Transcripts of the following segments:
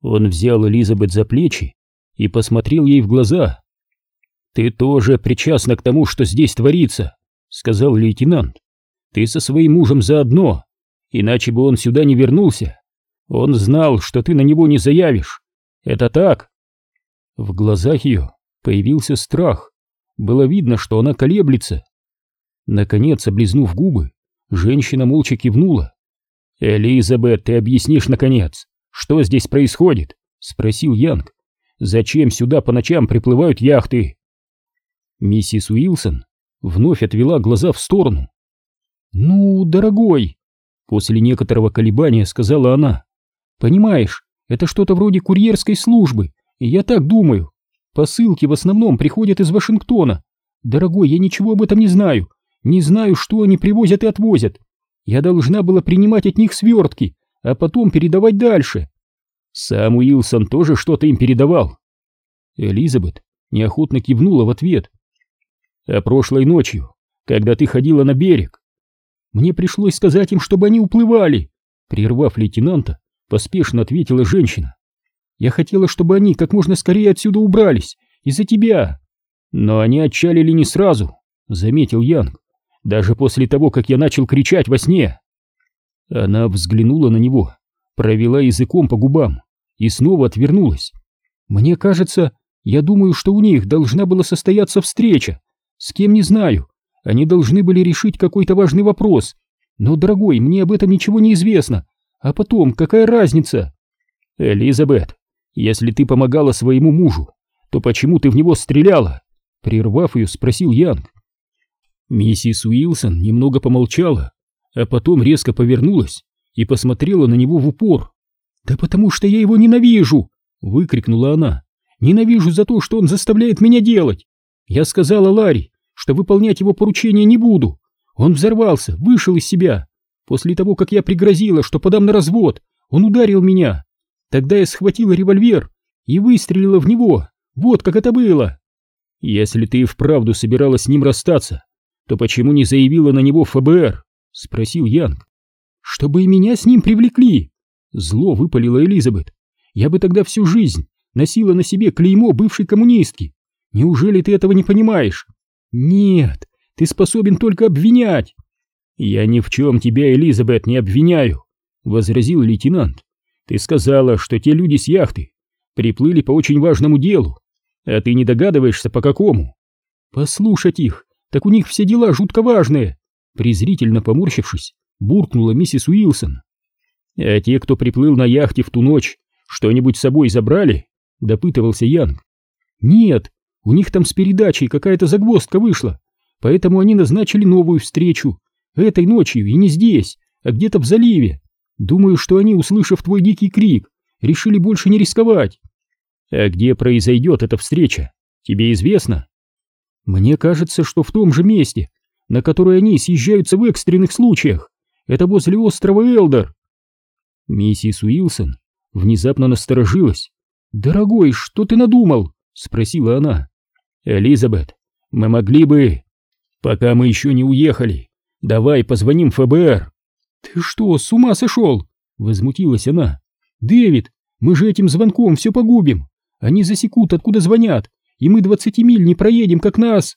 Он взял Элизабет за плечи и посмотрел ей в глаза. «Ты тоже причастна к тому, что здесь творится», — сказал лейтенант. «Ты со своим мужем заодно, иначе бы он сюда не вернулся. Он знал, что ты на него не заявишь. Это так?» В глазах ее появился страх. Было видно, что она колеблется. Наконец, облизнув губы, женщина молча кивнула. «Элизабет, ты объяснишь, наконец, что здесь происходит?» — спросил Янг. «Зачем сюда по ночам приплывают яхты?» Миссис Уилсон вновь отвела глаза в сторону. «Ну, дорогой!» — после некоторого колебания сказала она. «Понимаешь, это что-то вроде курьерской службы, и я так думаю. Посылки в основном приходят из Вашингтона. Дорогой, я ничего об этом не знаю. Не знаю, что они привозят и отвозят. Я должна была принимать от них свертки, а потом передавать дальше. Сам Уилсон тоже что-то им передавал. Элизабет неохотно кивнула в ответ. А прошлой ночью, когда ты ходила на берег, мне пришлось сказать им, чтобы они уплывали. Прервав лейтенанта, поспешно ответила женщина. Я хотела, чтобы они как можно скорее отсюда убрались, из-за тебя. Но они отчалили не сразу, заметил Янг даже после того, как я начал кричать во сне. Она взглянула на него, провела языком по губам и снова отвернулась. Мне кажется, я думаю, что у них должна была состояться встреча. С кем не знаю. Они должны были решить какой-то важный вопрос. Но, дорогой, мне об этом ничего не известно. А потом, какая разница? Элизабет, если ты помогала своему мужу, то почему ты в него стреляла? Прервав ее, спросил Янг. Миссис Уилсон немного помолчала, а потом резко повернулась и посмотрела на него в упор. «Да потому что я его ненавижу!» — выкрикнула она. «Ненавижу за то, что он заставляет меня делать! Я сказала Ларри, что выполнять его поручение не буду. Он взорвался, вышел из себя. После того, как я пригрозила, что подам на развод, он ударил меня. Тогда я схватила револьвер и выстрелила в него. Вот как это было!» «Если ты и вправду собиралась с ним расстаться, то почему не заявила на него ФБР? Спросил Янг. Чтобы и меня с ним привлекли. Зло выпалила Элизабет. Я бы тогда всю жизнь носила на себе клеймо бывшей коммунистки. Неужели ты этого не понимаешь? Нет, ты способен только обвинять. Я ни в чем тебя, Элизабет, не обвиняю, возразил лейтенант. Ты сказала, что те люди с яхты приплыли по очень важному делу, а ты не догадываешься, по какому. Послушать их так у них все дела жутко важные!» Презрительно поморщившись, буркнула миссис Уилсон. «А те, кто приплыл на яхте в ту ночь, что-нибудь с собой забрали?» — допытывался Янг. «Нет, у них там с передачей какая-то загвоздка вышла, поэтому они назначили новую встречу. Этой ночью и не здесь, а где-то в заливе. Думаю, что они, услышав твой дикий крик, решили больше не рисковать». «А где произойдет эта встреча? Тебе известно?» Мне кажется, что в том же месте, на которое они съезжаются в экстренных случаях. Это возле острова Элдер. Миссис Уилсон внезапно насторожилась. «Дорогой, что ты надумал?» — спросила она. «Элизабет, мы могли бы...» «Пока мы еще не уехали, давай позвоним ФБР». «Ты что, с ума сошел?» — возмутилась она. «Дэвид, мы же этим звонком все погубим. Они засекут, откуда звонят, и мы двадцати миль не проедем, как нас.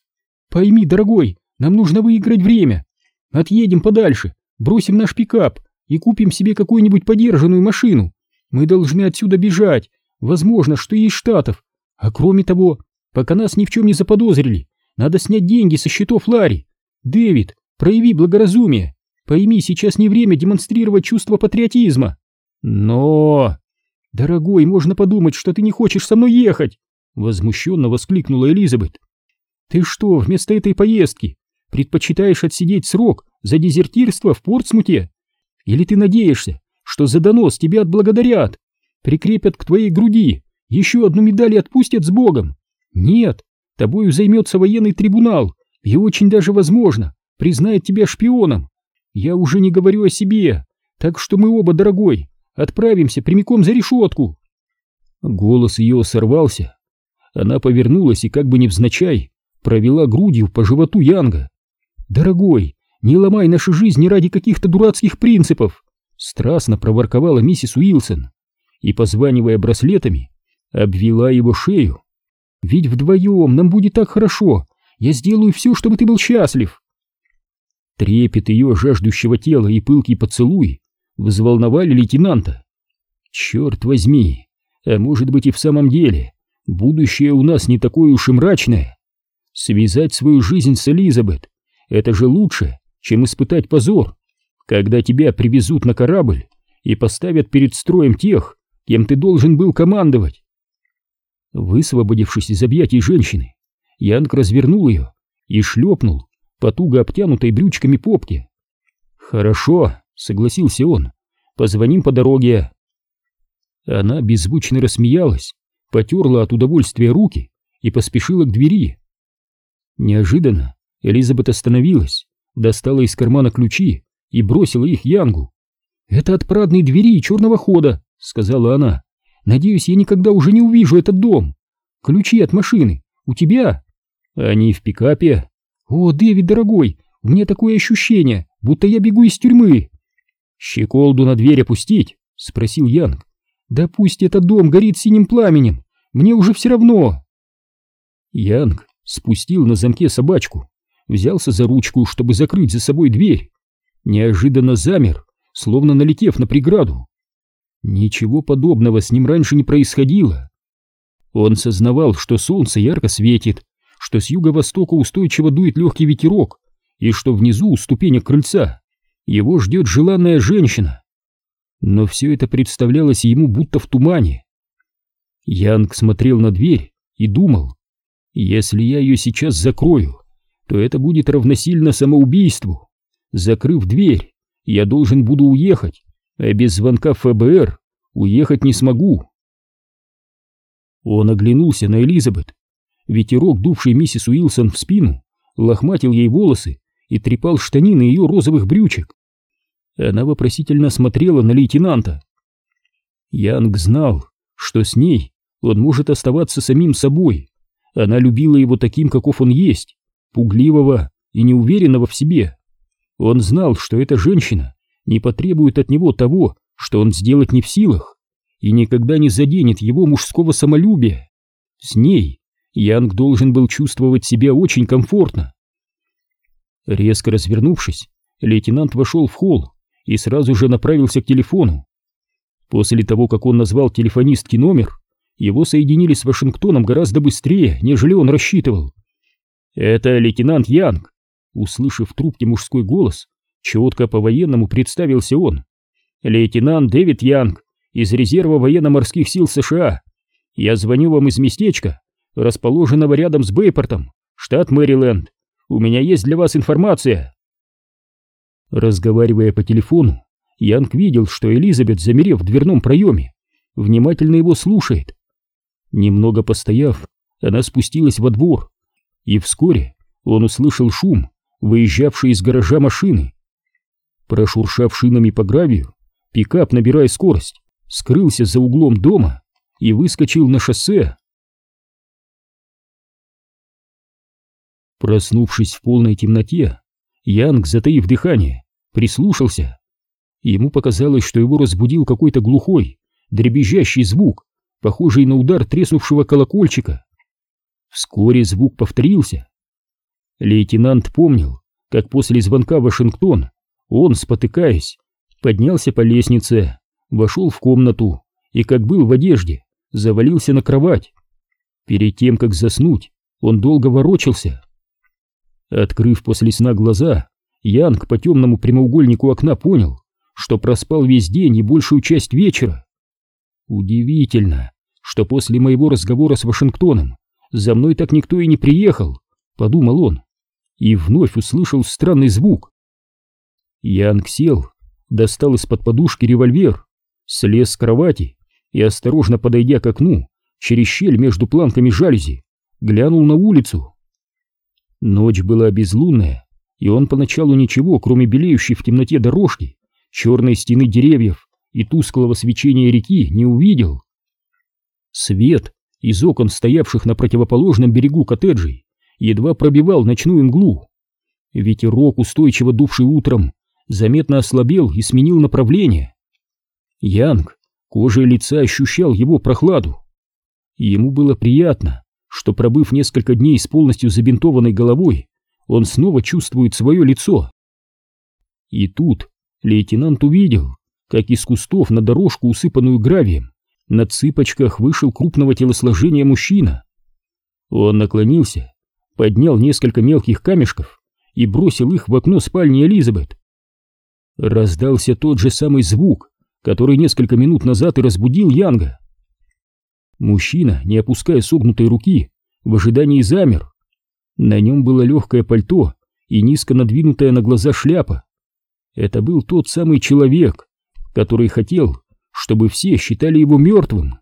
Пойми, дорогой, нам нужно выиграть время. Отъедем подальше, бросим наш пикап и купим себе какую-нибудь подержанную машину. Мы должны отсюда бежать, возможно, что из Штатов. А кроме того, пока нас ни в чем не заподозрили, надо снять деньги со счетов Ларри. Дэвид, прояви благоразумие. Пойми, сейчас не время демонстрировать чувство патриотизма. Но... Дорогой, можно подумать, что ты не хочешь со мной ехать. Возмущенно воскликнула Элизабет. «Ты что, вместо этой поездки предпочитаешь отсидеть срок за дезертирство в Портсмуте? Или ты надеешься, что за донос тебя отблагодарят, прикрепят к твоей груди, еще одну медаль и отпустят с Богом? Нет, тобою займется военный трибунал и очень даже возможно признает тебя шпионом. Я уже не говорю о себе, так что мы оба, дорогой, отправимся прямиком за решетку». Голос ее сорвался, она повернулась и как бы невзначай провела грудью по животу Янга. «Дорогой, не ломай наши жизни ради каких-то дурацких принципов!» Страстно проворковала миссис Уилсон. и, позванивая браслетами, обвела его шею. «Ведь вдвоем нам будет так хорошо! Я сделаю все, чтобы ты был счастлив!» Трепет ее жаждущего тела и пылкий поцелуй взволновали лейтенанта. «Черт возьми! А может быть и в самом деле, будущее у нас не такое уж и мрачное. Связать свою жизнь с Элизабет — это же лучше, чем испытать позор, когда тебя привезут на корабль и поставят перед строем тех, кем ты должен был командовать. Высвободившись из объятий женщины, Янг развернул ее и шлепнул по туго обтянутой брючками попке. «Хорошо», — согласился он, — «позвоним по дороге». Она беззвучно рассмеялась, потерла от удовольствия руки и поспешила к двери. Неожиданно Элизабет остановилась, достала из кармана ключи и бросила их Янгу. «Это от парадной двери и черного хода», — сказала она. «Надеюсь, я никогда уже не увижу этот дом. Ключи от машины у тебя?» «Они в пикапе». «О, Дэвид, дорогой, у меня такое ощущение, будто я бегу из тюрьмы». «Щеколду на дверь опустить?» — спросил Янг. «Да пусть этот дом горит синим пламенем, мне уже все равно». Янг спустил на замке собачку, взялся за ручку, чтобы закрыть за собой дверь. Неожиданно замер, словно налетев на преграду. Ничего подобного с ним раньше не происходило. Он сознавал, что солнце ярко светит, что с юго-востока устойчиво дует легкий ветерок, и что внизу у ступенек крыльца его ждет желанная женщина. Но все это представлялось ему будто в тумане. Янг смотрел на дверь и думал, если я ее сейчас закрою, то это будет равносильно самоубийству. Закрыв дверь, я должен буду уехать, а без звонка ФБР уехать не смогу. Он оглянулся на Элизабет. Ветерок, дувший миссис Уилсон в спину, лохматил ей волосы и трепал штанины ее розовых брючек. Она вопросительно смотрела на лейтенанта. Янг знал, что с ней он может оставаться самим собой. Она любила его таким, каков он есть, пугливого и неуверенного в себе. Он знал, что эта женщина не потребует от него того, что он сделать не в силах, и никогда не заденет его мужского самолюбия. С ней Янг должен был чувствовать себя очень комфортно. Резко развернувшись, лейтенант вошел в холл и сразу же направился к телефону. После того, как он назвал телефонистки номер, его соединили с Вашингтоном гораздо быстрее, нежели он рассчитывал. «Это лейтенант Янг», услышав в трубке мужской голос, четко по-военному представился он. «Лейтенант Дэвид Янг из резерва военно-морских сил США. Я звоню вам из местечка, расположенного рядом с Бейпортом, штат Мэриленд. У меня есть для вас информация». Разговаривая по телефону, Янг видел, что Элизабет, замерев в дверном проеме, внимательно его слушает. Немного постояв, она спустилась во двор, и вскоре он услышал шум, выезжавший из гаража машины. Прошуршав шинами по гравию, пикап, набирая скорость, скрылся за углом дома и выскочил на шоссе. Проснувшись в полной темноте, Янг, затаив дыхание, прислушался. Ему показалось, что его разбудил какой-то глухой, дребезжащий звук, похожий на удар треснувшего колокольчика. Вскоре звук повторился. Лейтенант помнил, как после звонка в Вашингтон он, спотыкаясь, поднялся по лестнице, вошел в комнату и, как был в одежде, завалился на кровать. Перед тем, как заснуть, он долго ворочался. Открыв после сна глаза, Янг по темному прямоугольнику окна понял, что проспал весь день и большую часть вечера. Удивительно, что после моего разговора с Вашингтоном за мной так никто и не приехал, подумал он, и вновь услышал странный звук. Янг сел, достал из-под подушки револьвер, слез с кровати и, осторожно подойдя к окну, через щель между планками жалюзи, глянул на улицу. Ночь была безлунная, и он поначалу ничего, кроме белеющей в темноте дорожки, черной стены деревьев и тусклого свечения реки, не увидел. Свет из окон, стоявших на противоположном берегу коттеджей, едва пробивал ночную мглу. Ветерок, устойчиво дувший утром, заметно ослабел и сменил направление. Янг Кожей лица ощущал его прохладу. Ему было приятно, что, пробыв несколько дней с полностью забинтованной головой, он снова чувствует свое лицо. И тут лейтенант увидел, как из кустов на дорожку, усыпанную гравием, на цыпочках вышел крупного телосложения мужчина. Он наклонился, поднял несколько мелких камешков и бросил их в окно спальни Элизабет. Раздался тот же самый звук, который несколько минут назад и разбудил Янга. Мужчина, не опуская согнутой руки, в ожидании замер. На нем было легкое пальто и низко надвинутая на глаза шляпа. Это был тот самый человек, который хотел, чтобы все считали его мертвым.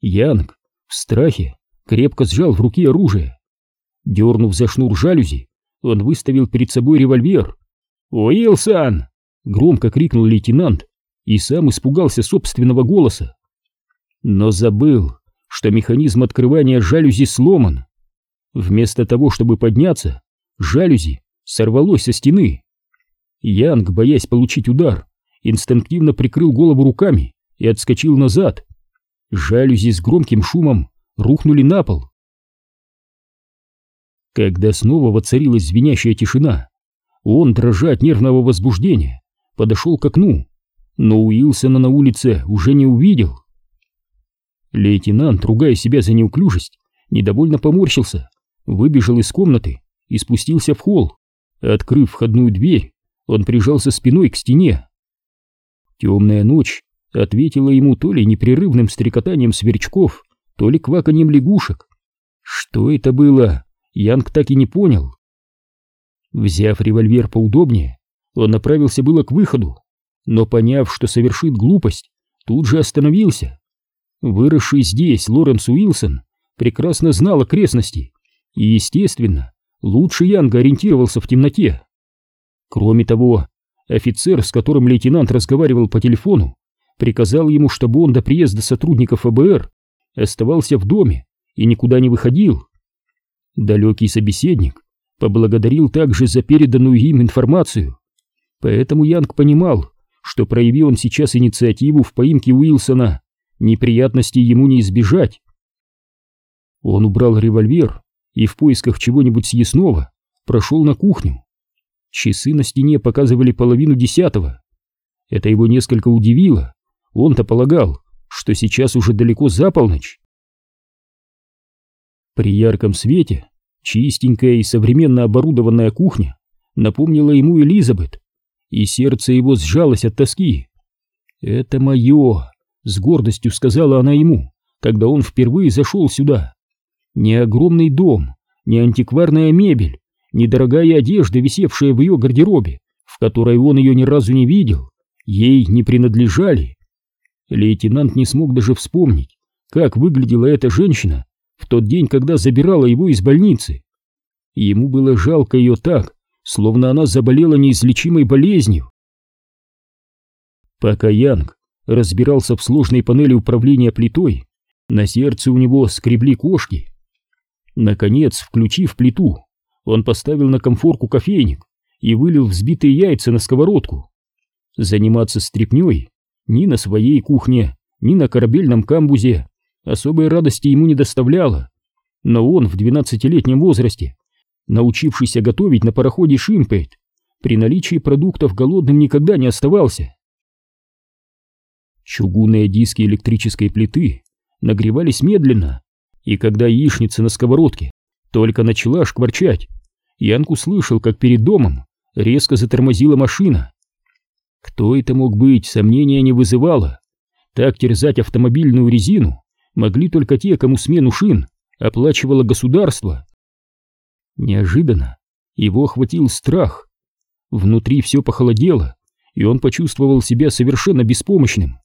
Янг в страхе крепко сжал в руке оружие. Дернув за шнур жалюзи, он выставил перед собой револьвер. «Уилсон!» — громко крикнул лейтенант и сам испугался собственного голоса. Но забыл, что механизм открывания жалюзи сломан. Вместо того, чтобы подняться, жалюзи сорвалось со стены. Янг, боясь получить удар, инстинктивно прикрыл голову руками и отскочил назад. Жалюзи с громким шумом рухнули на пол. Когда снова воцарилась звенящая тишина, он, дрожа от нервного возбуждения, подошел к окну, но Уилсона на улице уже не увидел. Лейтенант, ругая себя за неуклюжесть, недовольно поморщился, выбежал из комнаты и спустился в холл. Открыв входную дверь, он прижался спиной к стене. Темная ночь ответила ему то ли непрерывным стрекотанием сверчков, то ли кваканьем лягушек. Что это было, Янг так и не понял. Взяв револьвер поудобнее, он направился было к выходу, но поняв, что совершит глупость, тут же остановился. Выросший здесь Лоренс Уилсон прекрасно знал окрестности и, естественно, лучше Янга ориентировался в темноте. Кроме того, офицер, с которым лейтенант разговаривал по телефону, приказал ему, чтобы он до приезда сотрудников ФБР оставался в доме и никуда не выходил. Далекий собеседник поблагодарил также за переданную им информацию, поэтому Янг понимал, что прояви он сейчас инициативу в поимке Уилсона, неприятностей ему не избежать. Он убрал револьвер и в поисках чего-нибудь съестного прошел на кухню. Часы на стене показывали половину десятого. Это его несколько удивило. Он-то полагал, что сейчас уже далеко за полночь. При ярком свете чистенькая и современно оборудованная кухня напомнила ему Элизабет, и сердце его сжалось от тоски. «Это мое!» — с гордостью сказала она ему, когда он впервые зашел сюда. «Не огромный дом, не антикварная мебель, не дорогая одежда, висевшая в ее гардеробе, в которой он ее ни разу не видел, ей не принадлежали. Лейтенант не смог даже вспомнить, как выглядела эта женщина в тот день, когда забирала его из больницы. Ему было жалко ее так, словно она заболела неизлечимой болезнью. Пока Янг разбирался в сложной панели управления плитой, на сердце у него скребли кошки. Наконец, включив плиту, он поставил на комфорку кофейник и вылил взбитые яйца на сковородку. Заниматься стряпнёй ни на своей кухне, ни на корабельном камбузе особой радости ему не доставляло. Но он в двенадцатилетнем возрасте, научившийся готовить на пароходе Шимпейт, при наличии продуктов голодным никогда не оставался. Чугунные диски электрической плиты нагревались медленно, и когда яичница на сковородке только начала шкварчать, Янг услышал, как перед домом резко затормозила машина. Кто это мог быть, сомнения не вызывало. Так терзать автомобильную резину могли только те, кому смену шин оплачивало государство. Неожиданно его охватил страх. Внутри все похолодело, и он почувствовал себя совершенно беспомощным.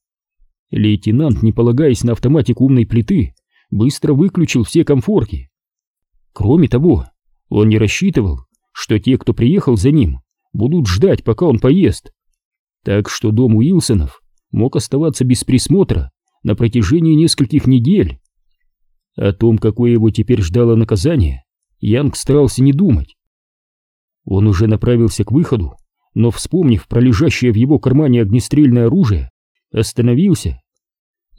Лейтенант, не полагаясь на автоматику умной плиты, быстро выключил все комфорки. Кроме того, он не рассчитывал, что те, кто приехал за ним, будут ждать, пока он поест. Так что дом Уилсонов мог оставаться без присмотра на протяжении нескольких недель. О том, какое его теперь ждало наказание, Янг старался не думать. Он уже направился к выходу, но, вспомнив про лежащее в его кармане огнестрельное оружие, остановился.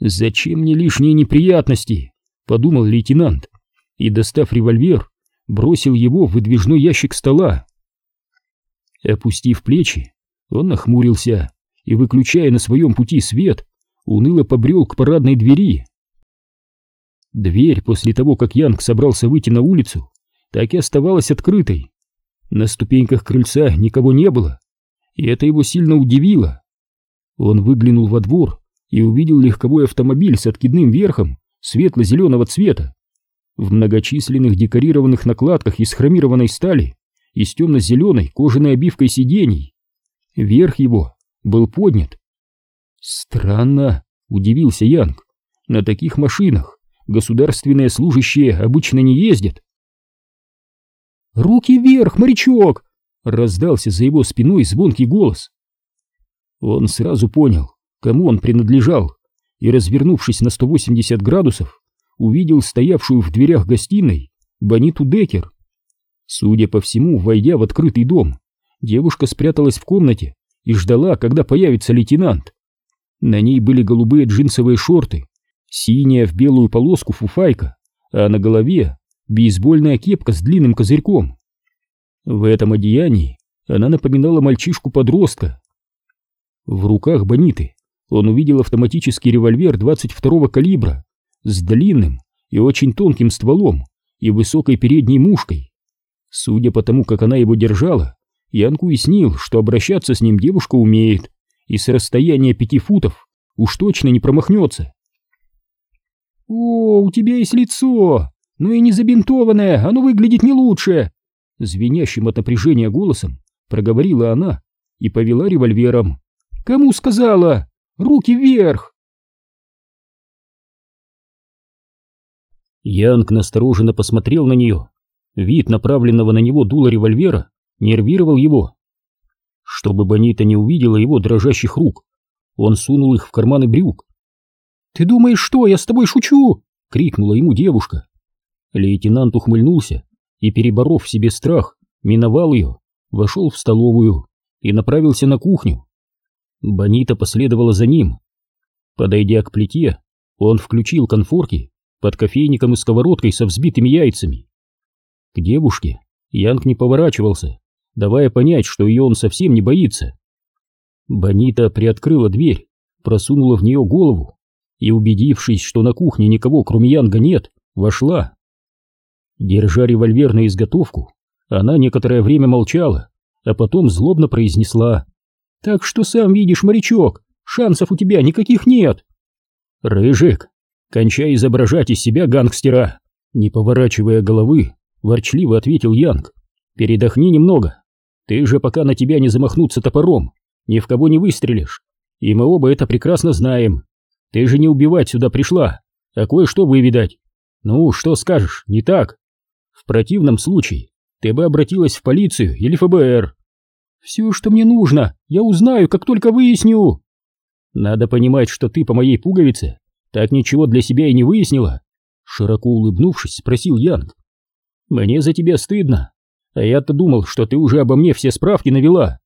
«Зачем мне лишние неприятности?» — подумал лейтенант и, достав револьвер, бросил его в выдвижной ящик стола. Опустив плечи, он нахмурился и, выключая на своем пути свет, уныло побрел к парадной двери. Дверь после того, как Янг собрался выйти на улицу, так и оставалась открытой. На ступеньках крыльца никого не было, и это его сильно удивило. Он выглянул во двор и увидел легковой автомобиль с откидным верхом светло-зеленого цвета. В многочисленных декорированных накладках из хромированной стали и с темно-зеленой кожаной обивкой сидений. Верх его был поднят. Странно, удивился Янг. На таких машинах государственные служащие обычно не ездят. «Руки вверх, морячок!» — раздался за его спиной звонкий голос. Он сразу понял, кому он принадлежал, и, развернувшись на 180 градусов, увидел стоявшую в дверях гостиной Бониту Декер. Судя по всему, войдя в открытый дом, девушка спряталась в комнате и ждала, когда появится лейтенант. На ней были голубые джинсовые шорты, синяя в белую полоску фуфайка, а на голове бейсбольная кепка с длинным козырьком. В этом одеянии она напоминала мальчишку-подростка. В руках Бониты он увидел автоматический револьвер 22-го калибра с длинным и очень тонким стволом и высокой передней мушкой. Судя по тому, как она его держала, Янку уяснил, что обращаться с ним девушка умеет, и с расстояния пяти футов уж точно не промахнется. «О, у тебя есть лицо! Ну и не забинтованное, оно выглядит не лучше!» Звенящим от напряжения голосом проговорила она и повела револьвером. «Кому сказала? Руки вверх!» Янг настороженно посмотрел на нее. Вид направленного на него дула револьвера нервировал его. Чтобы Бонита не увидела его дрожащих рук, он сунул их в карманы брюк. «Ты думаешь, что, я с тобой шучу?» — крикнула ему девушка. Лейтенант ухмыльнулся и, переборов в себе страх, миновал ее, вошел в столовую и направился на кухню. Бонита последовала за ним. Подойдя к плите, он включил конфорки под кофейником и сковородкой со взбитыми яйцами. К девушке Янг не поворачивался, давая понять, что ее он совсем не боится. Бонита приоткрыла дверь, просунула в нее голову и, убедившись, что на кухне никого кроме Янга нет, вошла. Держа револьвер на изготовку, она некоторое время молчала, а потом злобно произнесла. «Так что сам видишь, морячок, шансов у тебя никаких нет!» «Рыжик, кончай изображать из себя гангстера!» Не поворачивая головы, ворчливо ответил Янг. «Передохни немного. Ты же пока на тебя не замахнуться топором, ни в кого не выстрелишь. И мы оба это прекрасно знаем. Ты же не убивать сюда пришла, а кое-что выведать. Ну, что скажешь, не так?» В противном случае ты бы обратилась в полицию или ФБР. Все, что мне нужно, я узнаю, как только выясню. Надо понимать, что ты по моей пуговице так ничего для себя и не выяснила. Широко улыбнувшись, спросил Янг. Мне за тебя стыдно, а я-то думал, что ты уже обо мне все справки навела.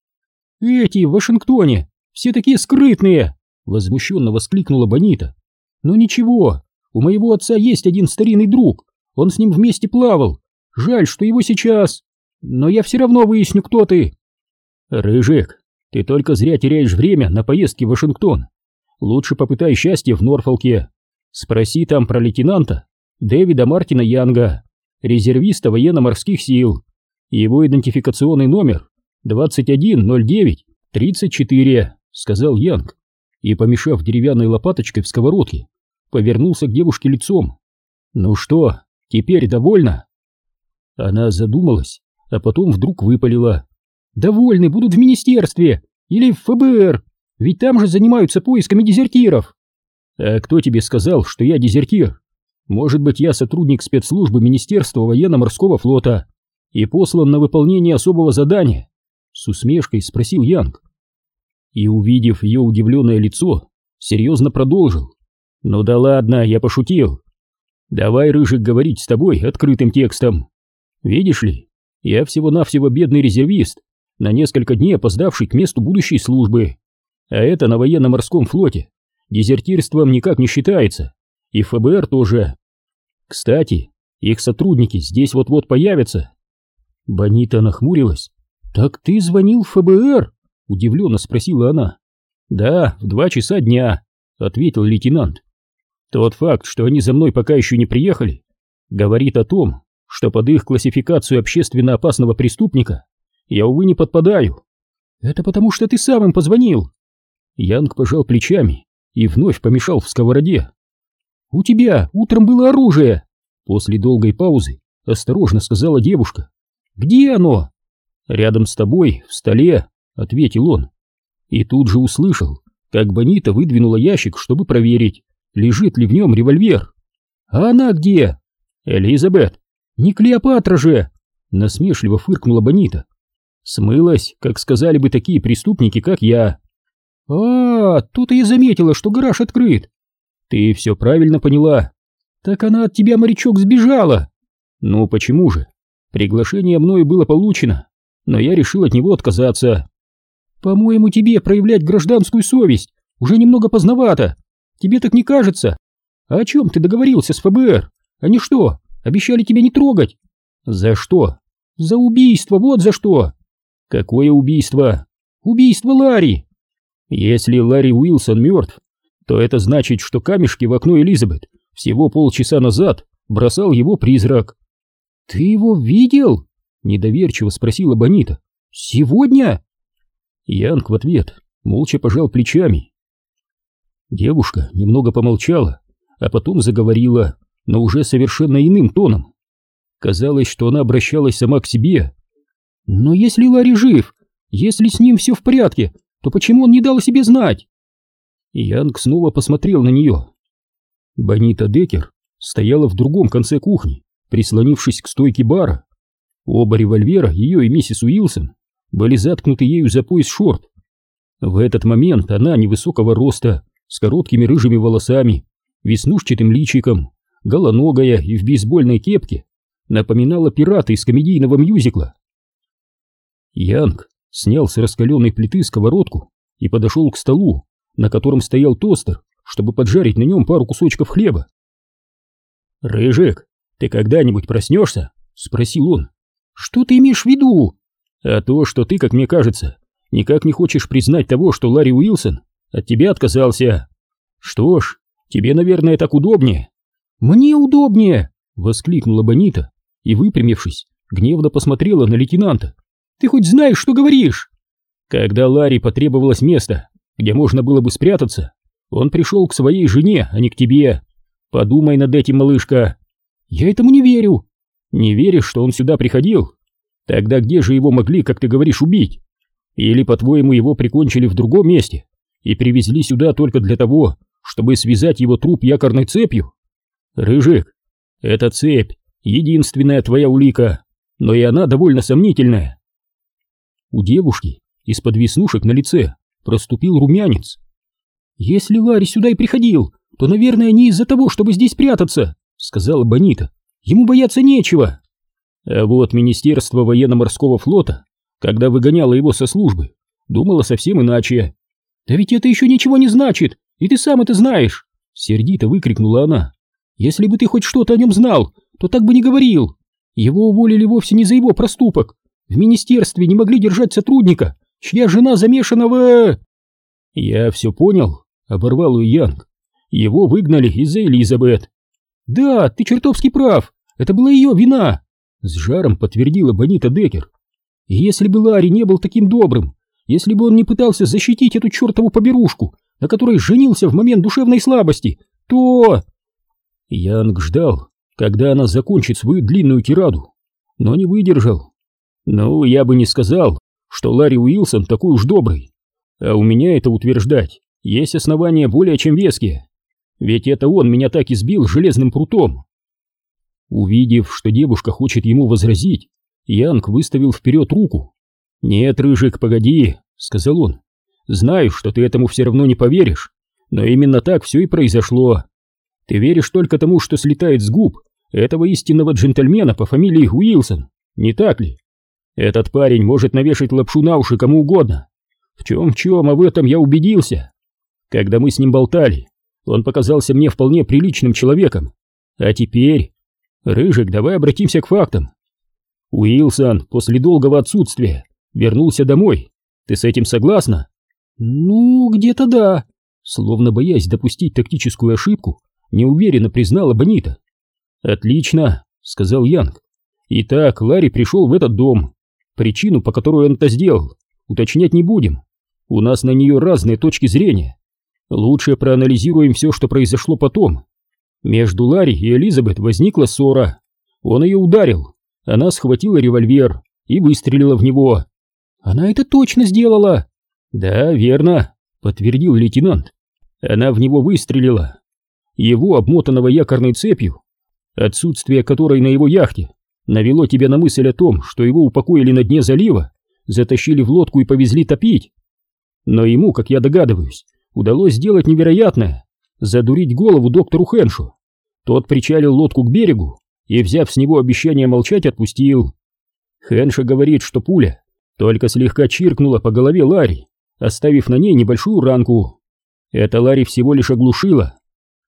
Эти в Вашингтоне, все такие скрытные, возмущенно воскликнула Бонита. Но ничего, у моего отца есть один старинный друг, он с ним вместе плавал, Жаль, что его сейчас... Но я все равно выясню, кто ты. Рыжик, ты только зря теряешь время на поездке в Вашингтон. Лучше попытай счастье в Норфолке. Спроси там про лейтенанта Дэвида Мартина Янга, резервиста военно-морских сил. Его идентификационный номер 2109-34, сказал Янг, и, помешав деревянной лопаточкой в сковородке, повернулся к девушке лицом. «Ну что, теперь довольна?» Она задумалась, а потом вдруг выпалила. «Довольны будут в министерстве или в ФБР, ведь там же занимаются поисками дезертиров». «А кто тебе сказал, что я дезертир? Может быть, я сотрудник спецслужбы Министерства военно-морского флота и послан на выполнение особого задания?» С усмешкой спросил Янг. И, увидев ее удивленное лицо, серьезно продолжил. «Ну да ладно, я пошутил. Давай, Рыжик, говорить с тобой открытым текстом. Видишь ли, я всего-навсего бедный резервист, на несколько дней опоздавший к месту будущей службы. А это на военно-морском флоте дезертирством никак не считается, и ФБР тоже. Кстати, их сотрудники здесь вот-вот появятся. Бонита нахмурилась. «Так ты звонил в ФБР?» — удивленно спросила она. «Да, в два часа дня», — ответил лейтенант. «Тот факт, что они за мной пока еще не приехали, говорит о том, что под их классификацию общественно опасного преступника я, увы, не подпадаю. Это потому, что ты сам им позвонил». Янг пожал плечами и вновь помешал в сковороде. «У тебя утром было оружие!» После долгой паузы осторожно сказала девушка. «Где оно?» «Рядом с тобой, в столе», — ответил он. И тут же услышал, как Бонита выдвинула ящик, чтобы проверить, лежит ли в нем револьвер. «А она где?» «Элизабет!» «Не Клеопатра же!» — насмешливо фыркнула Бонита. «Смылась, как сказали бы такие преступники, как я». «А, тут и заметила, что гараж открыт». «Ты все правильно поняла». «Так она от тебя, морячок, сбежала». «Ну почему же? Приглашение мною было получено, но я решил от него отказаться. По-моему, тебе проявлять гражданскую совесть уже немного поздновато. Тебе так не кажется? А о чем ты договорился с ФБР? Они что, обещали тебя не трогать? За что? За убийство, вот за что. Какое убийство? Убийство Ларри. Если Ларри Уилсон мертв, то это значит, что камешки в окно Элизабет всего полчаса назад бросал его призрак. «Ты его видел?» — недоверчиво спросила Бонита. «Сегодня?» Янг в ответ молча пожал плечами. Девушка немного помолчала, а потом заговорила, но уже совершенно иным тоном. Казалось, что она обращалась сама к себе. «Но если Ларри жив, если с ним все в порядке, то почему он не дал о себе знать?» Янг снова посмотрел на нее. Бонита Декер стояла в другом конце кухни, прислонившись к стойке бара. Оба револьвера, ее и миссис Уилсон, были заткнуты ею за пояс шорт. В этот момент она невысокого роста, с короткими рыжими волосами, веснушчатым личиком, голоногая и в бейсбольной кепке, напоминала пирата из комедийного мюзикла. Янг снял с раскаленной плиты сковородку и подошел к столу, на котором стоял тостер, чтобы поджарить на нем пару кусочков хлеба. «Рыжик, ты когда-нибудь проснешься?» — спросил он. «Что ты имеешь в виду?» «А то, что ты, как мне кажется, никак не хочешь признать того, что Ларри Уилсон от тебя отказался. Что ж, тебе, наверное, так удобнее». «Мне удобнее!» — воскликнула Бонита и, выпрямившись, гневно посмотрела на лейтенанта. «Ты хоть знаешь, что говоришь?» Когда Ларри потребовалось место, где можно было бы спрятаться, он пришел к своей жене, а не к тебе. Подумай над этим, малышка. Я этому не верю. Не веришь, что он сюда приходил? Тогда где же его могли, как ты говоришь, убить? Или, по-твоему, его прикончили в другом месте и привезли сюда только для того, чтобы связать его труп якорной цепью? Рыжик, эта цепь — единственная твоя улика, но и она довольно сомнительная. У девушки из-под веснушек на лице проступил румянец. Если Ларри сюда и приходил, то, наверное, не из-за того, чтобы здесь прятаться, сказала Бонита. Ему бояться нечего. А вот Министерство военно-морского флота, когда выгоняло его со службы, думало совсем иначе. Да ведь это еще ничего не значит, и ты сам это знаешь, сердито выкрикнула она. Если бы ты хоть что-то о нем знал, то так бы не говорил. Его уволили вовсе не за его проступок. В министерстве не могли держать сотрудника, чья жена замешана в... Я все понял, оборвал ее Янг. Его выгнали из-за Элизабет. Да, ты чертовски прав. Это была ее вина. С жаром подтвердила Бонита Декер. И если бы Ларри не был таким добрым, если бы он не пытался защитить эту чертову поберушку, на которой женился в момент душевной слабости, то... Янг ждал, когда она закончит свою длинную тираду, но не выдержал. Ну, я бы не сказал, что Ларри Уилсон такой уж добрый. А у меня это утверждать есть основания более чем веские. Ведь это он меня так избил железным прутом. Увидев, что девушка хочет ему возразить, Янг выставил вперед руку. «Нет, Рыжик, погоди», — сказал он. «Знаю, что ты этому все равно не поверишь, но именно так все и произошло. Ты веришь только тому, что слетает с губ этого истинного джентльмена по фамилии Уилсон, не так ли? Этот парень может навешать лапшу на уши кому угодно. В чем-в чем, а в этом я убедился. Когда мы с ним болтали, он показался мне вполне приличным человеком. А теперь... Рыжик, давай обратимся к фактам. Уилсон после долгого отсутствия вернулся домой. Ты с этим согласна? Ну, где-то да. Словно боясь допустить тактическую ошибку, неуверенно признала Бонита. Отлично, сказал Янг. Итак, Ларри пришел в этот дом. Причину, по которой он это сделал, уточнять не будем. У нас на нее разные точки зрения. Лучше проанализируем все, что произошло потом. Между Ларри и Элизабет возникла ссора. Он ее ударил. Она схватила револьвер и выстрелила в него. Она это точно сделала. Да, верно, подтвердил лейтенант. Она в него выстрелила. Его, обмотанного якорной цепью, отсутствие которой на его яхте, навело тебя на мысль о том, что его упокоили на дне залива, затащили в лодку и повезли топить. Но ему, как я догадываюсь, удалось сделать невероятное — задурить голову доктору Хэншу. Тот причалил лодку к берегу и, взяв с него обещание молчать, отпустил. Хэнша говорит, что пуля только слегка чиркнула по голове Ларри, оставив на ней небольшую ранку. Это Ларри всего лишь оглушила.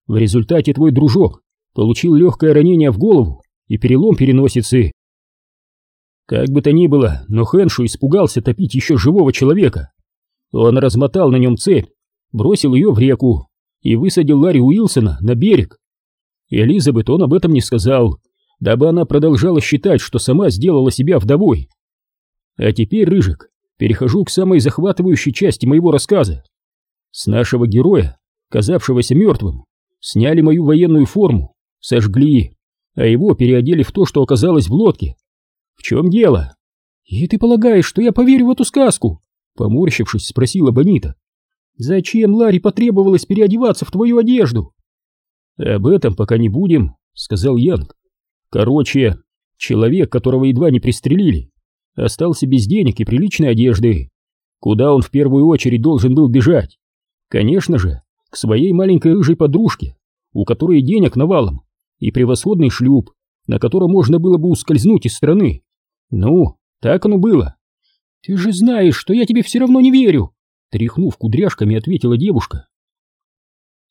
В результате твой дружок получил легкое ранение в голову и перелом переносицы. Как бы то ни было, но Хэншу испугался топить еще живого человека. Он размотал на нем цепь, бросил ее в реку и высадил Ларри Уилсона на берег. Элизабет он об этом не сказал, дабы она продолжала считать, что сама сделала себя вдовой. А теперь, Рыжик, перехожу к самой захватывающей части моего рассказа. С нашего героя, казавшегося мертвым, сняли мою военную форму, сожгли, а его переодели в то, что оказалось в лодке. В чем дело? И ты полагаешь, что я поверю в эту сказку? Поморщившись, спросила Бонита. Зачем Ларри потребовалось переодеваться в твою одежду? Об этом пока не будем, сказал Янг. Короче, человек, которого едва не пристрелили, остался без денег и приличной одежды. Куда он в первую очередь должен был бежать? Конечно же, к своей маленькой рыжей подружке, у которой денег навалом, и превосходный шлюп, на котором можно было бы ускользнуть из страны. Ну, так оно было. Ты же знаешь, что я тебе все равно не верю, тряхнув кудряшками, ответила девушка.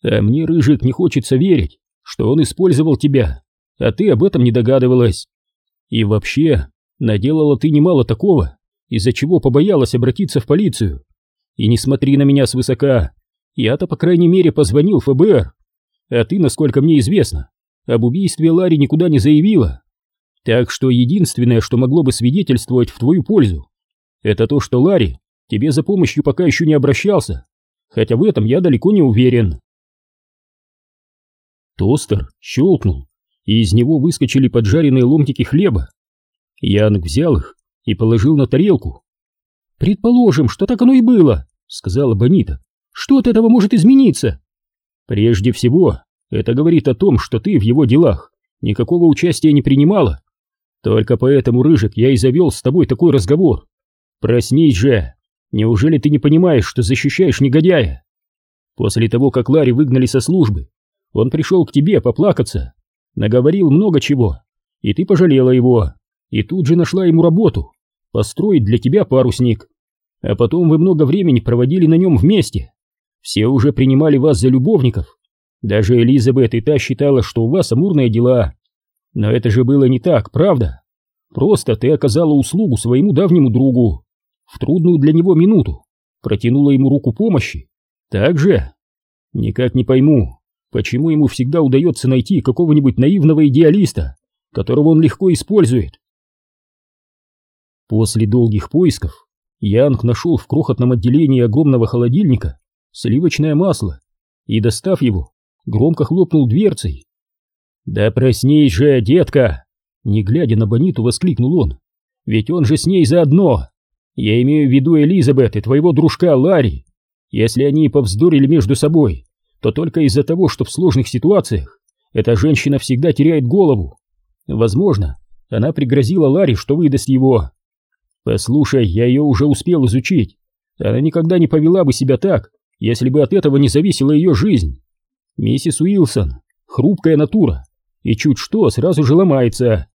А мне, Рыжик, не хочется верить, что он использовал тебя, а ты об этом не догадывалась. И вообще, наделала ты немало такого, из-за чего побоялась обратиться в полицию. И не смотри на меня свысока, я-то, по крайней мере, позвонил ФБР. А ты, насколько мне известно, об убийстве Ларри никуда не заявила. Так что единственное, что могло бы свидетельствовать в твою пользу, это то, что Ларри тебе за помощью пока еще не обращался, хотя в этом я далеко не уверен. Тостер щелкнул, и из него выскочили поджаренные ломтики хлеба. Янг взял их и положил на тарелку. «Предположим, что так оно и было», — сказала Бонита. «Что от этого может измениться?» «Прежде всего, это говорит о том, что ты в его делах никакого участия не принимала. Только поэтому, Рыжик, я и завел с тобой такой разговор. Проснись же! Неужели ты не понимаешь, что защищаешь негодяя? После того, как Ларри выгнали со службы, он пришел к тебе поплакаться, наговорил много чего, и ты пожалела его, и тут же нашла ему работу, построить для тебя парусник. А потом вы много времени проводили на нем вместе. Все уже принимали вас за любовников. Даже Элизабет и та считала, что у вас амурные дела. Но это же было не так, правда? Просто ты оказала услугу своему давнему другу. В трудную для него минуту протянула ему руку помощи. Так же? Никак не пойму, Почему ему всегда удается найти какого-нибудь наивного идеалиста, которого он легко использует? После долгих поисков Янг нашел в крохотном отделении огромного холодильника сливочное масло и, достав его, громко хлопнул дверцей. «Да проснись же, детка!» Не глядя на Бониту, воскликнул он. «Ведь он же с ней заодно! Я имею в виду Элизабет и твоего дружка Ларри. Если они повздорили между собой, то только из-за того, что в сложных ситуациях эта женщина всегда теряет голову. Возможно, она пригрозила Ларри, что выдаст его. Послушай, я ее уже успел изучить. Она никогда не повела бы себя так, если бы от этого не зависела ее жизнь. Миссис Уилсон — хрупкая натура, и чуть что сразу же ломается.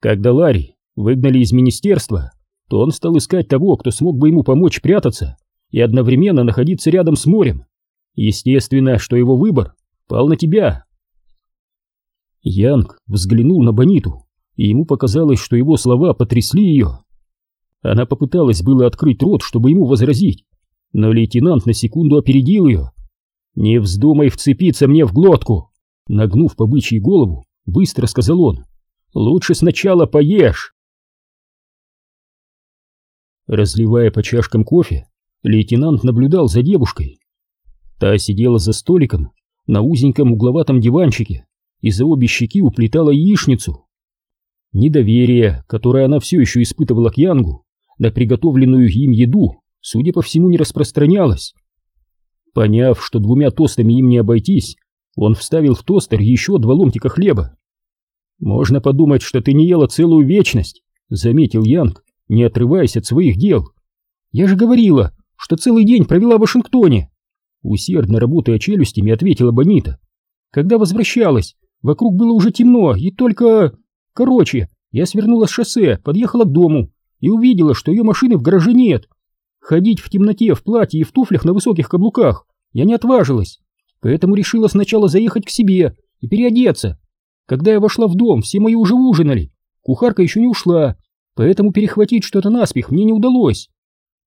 Когда Ларри выгнали из министерства, то он стал искать того, кто смог бы ему помочь прятаться и одновременно находиться рядом с морем. Естественно, что его выбор пал на тебя. Янг взглянул на Бониту, и ему показалось, что его слова потрясли ее. Она попыталась было открыть рот, чтобы ему возразить, но лейтенант на секунду опередил ее. «Не вздумай вцепиться мне в глотку!» Нагнув по бычьей голову, быстро сказал он. «Лучше сначала поешь!» Разливая по чашкам кофе, лейтенант наблюдал за девушкой. Та сидела за столиком на узеньком угловатом диванчике и за обе щеки уплетала яичницу. Недоверие, которое она все еще испытывала к Янгу, на приготовленную им еду, судя по всему, не распространялось. Поняв, что двумя тостами им не обойтись, он вставил в тостер еще два ломтика хлеба. «Можно подумать, что ты не ела целую вечность», — заметил Янг, не отрываясь от своих дел. «Я же говорила, что целый день провела в Вашингтоне», — усердно работая челюстями, ответила Бонита. «Когда возвращалась, вокруг было уже темно, и только... Короче, я свернула с шоссе, подъехала к дому и увидела, что ее машины в гараже нет. Ходить в темноте в платье и в туфлях на высоких каблуках я не отважилась, поэтому решила сначала заехать к себе и переодеться. Когда я вошла в дом, все мои уже ужинали, кухарка еще не ушла, поэтому перехватить что-то наспех мне не удалось.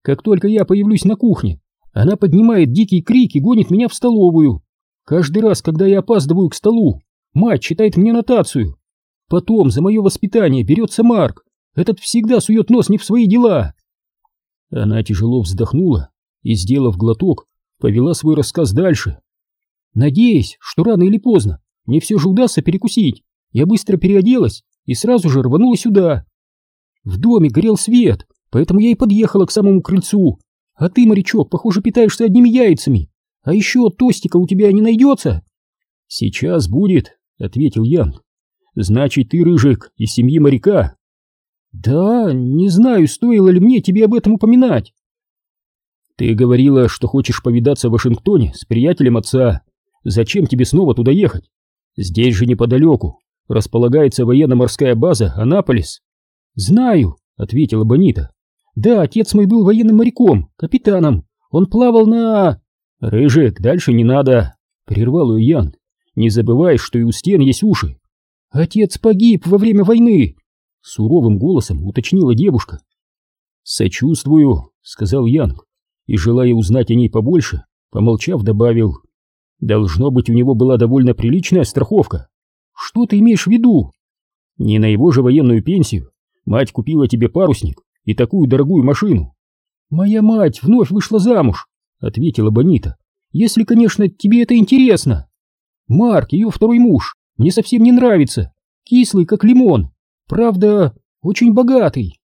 Как только я появлюсь на кухне, она поднимает дикий крик и гонит меня в столовую. Каждый раз, когда я опаздываю к столу, мать читает мне нотацию. Потом за мое воспитание берется Марк. Этот всегда сует нос не в свои дела. Она тяжело вздохнула и, сделав глоток, повела свой рассказ дальше. Надеясь, что рано или поздно мне все же удастся перекусить, я быстро переоделась и сразу же рванула сюда. В доме горел свет, поэтому я и подъехала к самому крыльцу. А ты, морячок, похоже, питаешься одними яйцами. А еще тостика у тебя не найдется? Сейчас будет, ответил Янг. Значит, ты рыжик из семьи моряка. Да, не знаю, стоило ли мне тебе об этом упоминать. Ты говорила, что хочешь повидаться в Вашингтоне с приятелем отца. Зачем тебе снова туда ехать? Здесь же неподалеку располагается военно-морская база Анаполис. Знаю, ответила Бонита. Да, отец мой был военным моряком, капитаном. Он плавал на... Рыжик, дальше не надо, прервал ее Ян. Не забывай, что и у стен есть уши. Отец погиб во время войны, суровым голосом уточнила девушка. Сочувствую, сказал Янг, и, желая узнать о ней побольше, помолчав, добавил. Должно быть, у него была довольно приличная страховка. Что ты имеешь в виду? Не на его же военную пенсию, Мать купила тебе парусник и такую дорогую машину. Моя мать вновь вышла замуж, ответила Бонита. Если, конечно, тебе это интересно. Марк, ее второй муж, мне совсем не нравится. Кислый, как лимон. Правда, очень богатый.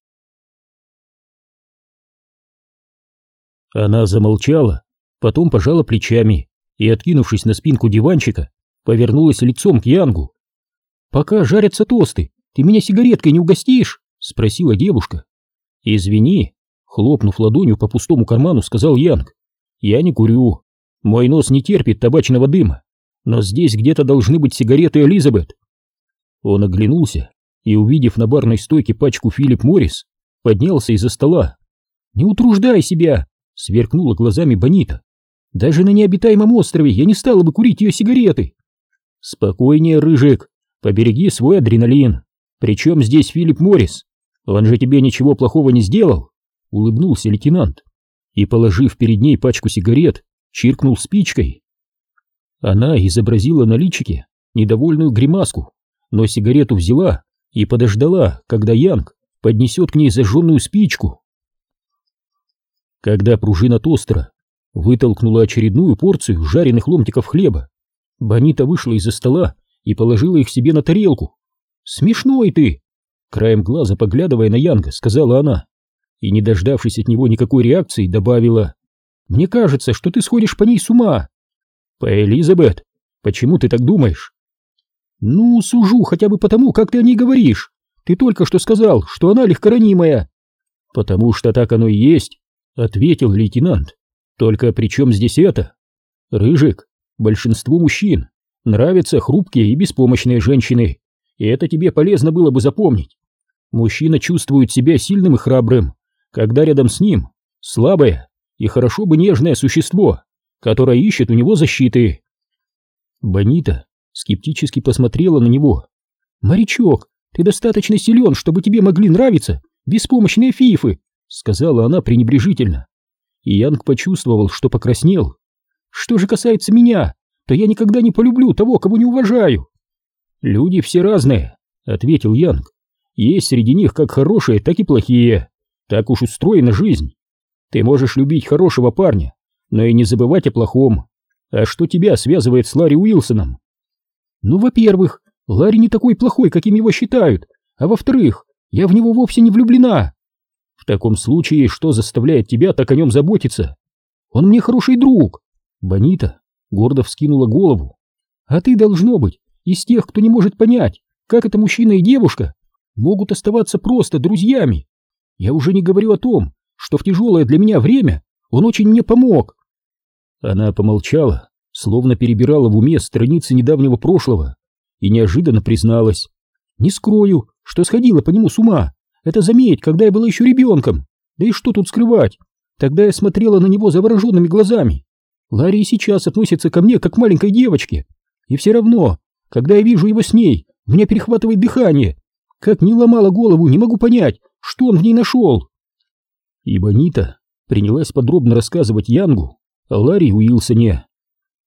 Она замолчала, потом пожала плечами и, откинувшись на спинку диванчика, повернулась лицом к Янгу. «Пока жарятся тосты, ты меня сигареткой не угостишь?» — спросила девушка. «Извини», — хлопнув ладонью по пустому карману, сказал Янг. «Я не курю. Мой нос не терпит табачного дыма. Но здесь где-то должны быть сигареты Элизабет». Он оглянулся и, увидев на барной стойке пачку Филипп Моррис, поднялся из-за стола. «Не утруждай себя!» — сверкнула глазами Бонита. «Даже на необитаемом острове я не стала бы курить ее сигареты!» «Спокойнее, Рыжик, побереги свой адреналин!» Причем здесь Филипп Моррис? Он же тебе ничего плохого не сделал? Улыбнулся лейтенант и, положив перед ней пачку сигарет, чиркнул спичкой. Она изобразила на личике недовольную гримаску, но сигарету взяла и подождала, когда Янг поднесет к ней зажженную спичку. Когда пружина тостера вытолкнула очередную порцию жареных ломтиков хлеба, Бонита вышла из-за стола и положила их себе на тарелку. «Смешной ты!» Краем глаза поглядывая на Янга, сказала она. И, не дождавшись от него никакой реакции, добавила. «Мне кажется, что ты сходишь по ней с ума». «По Элизабет? Почему ты так думаешь?» «Ну, сужу хотя бы потому, как ты о ней говоришь. Ты только что сказал, что она легкоранимая». «Потому что так оно и есть», — ответил лейтенант. «Только при чем здесь это? Рыжик, большинству мужчин нравятся хрупкие и беспомощные женщины и это тебе полезно было бы запомнить. Мужчина чувствует себя сильным и храбрым, когда рядом с ним слабое и хорошо бы нежное существо, которая ищет у него защиты. Бонита скептически посмотрела на него. «Морячок, ты достаточно силен, чтобы тебе могли нравиться беспомощные фифы», сказала она пренебрежительно. И Янг почувствовал, что покраснел. «Что же касается меня, то я никогда не полюблю того, кого не уважаю». «Люди все разные», — ответил Янг. «Есть среди них как хорошие, так и плохие. Так уж устроена жизнь. Ты можешь любить хорошего парня, но и не забывать о плохом. А что тебя связывает с Ларри Уилсоном? Ну, во-первых, Ларри не такой плохой, каким его считают, а во-вторых, я в него вовсе не влюблена. В таком случае, что заставляет тебя так о нем заботиться? Он мне хороший друг. Бонита гордо вскинула голову. А ты, должно быть, из тех, кто не может понять, как это мужчина и девушка могут оставаться просто друзьями. Я уже не говорю о том, что в тяжелое для меня время он очень мне помог. Она помолчала, словно перебирала в уме страницы недавнего прошлого, и неожиданно призналась. Не скрою, что сходила по нему с ума. Это заметь, когда я была еще ребенком. Да и что тут скрывать? Тогда я смотрела на него завороженными глазами. Ларри сейчас относится ко мне как к маленькой девочке. И все равно, когда я вижу его с ней, меня перехватывает дыхание. Как не ломала голову, не могу понять, что он в ней нашел. И Бонита принялась подробно рассказывать Янгу о Ларри Уилсоне.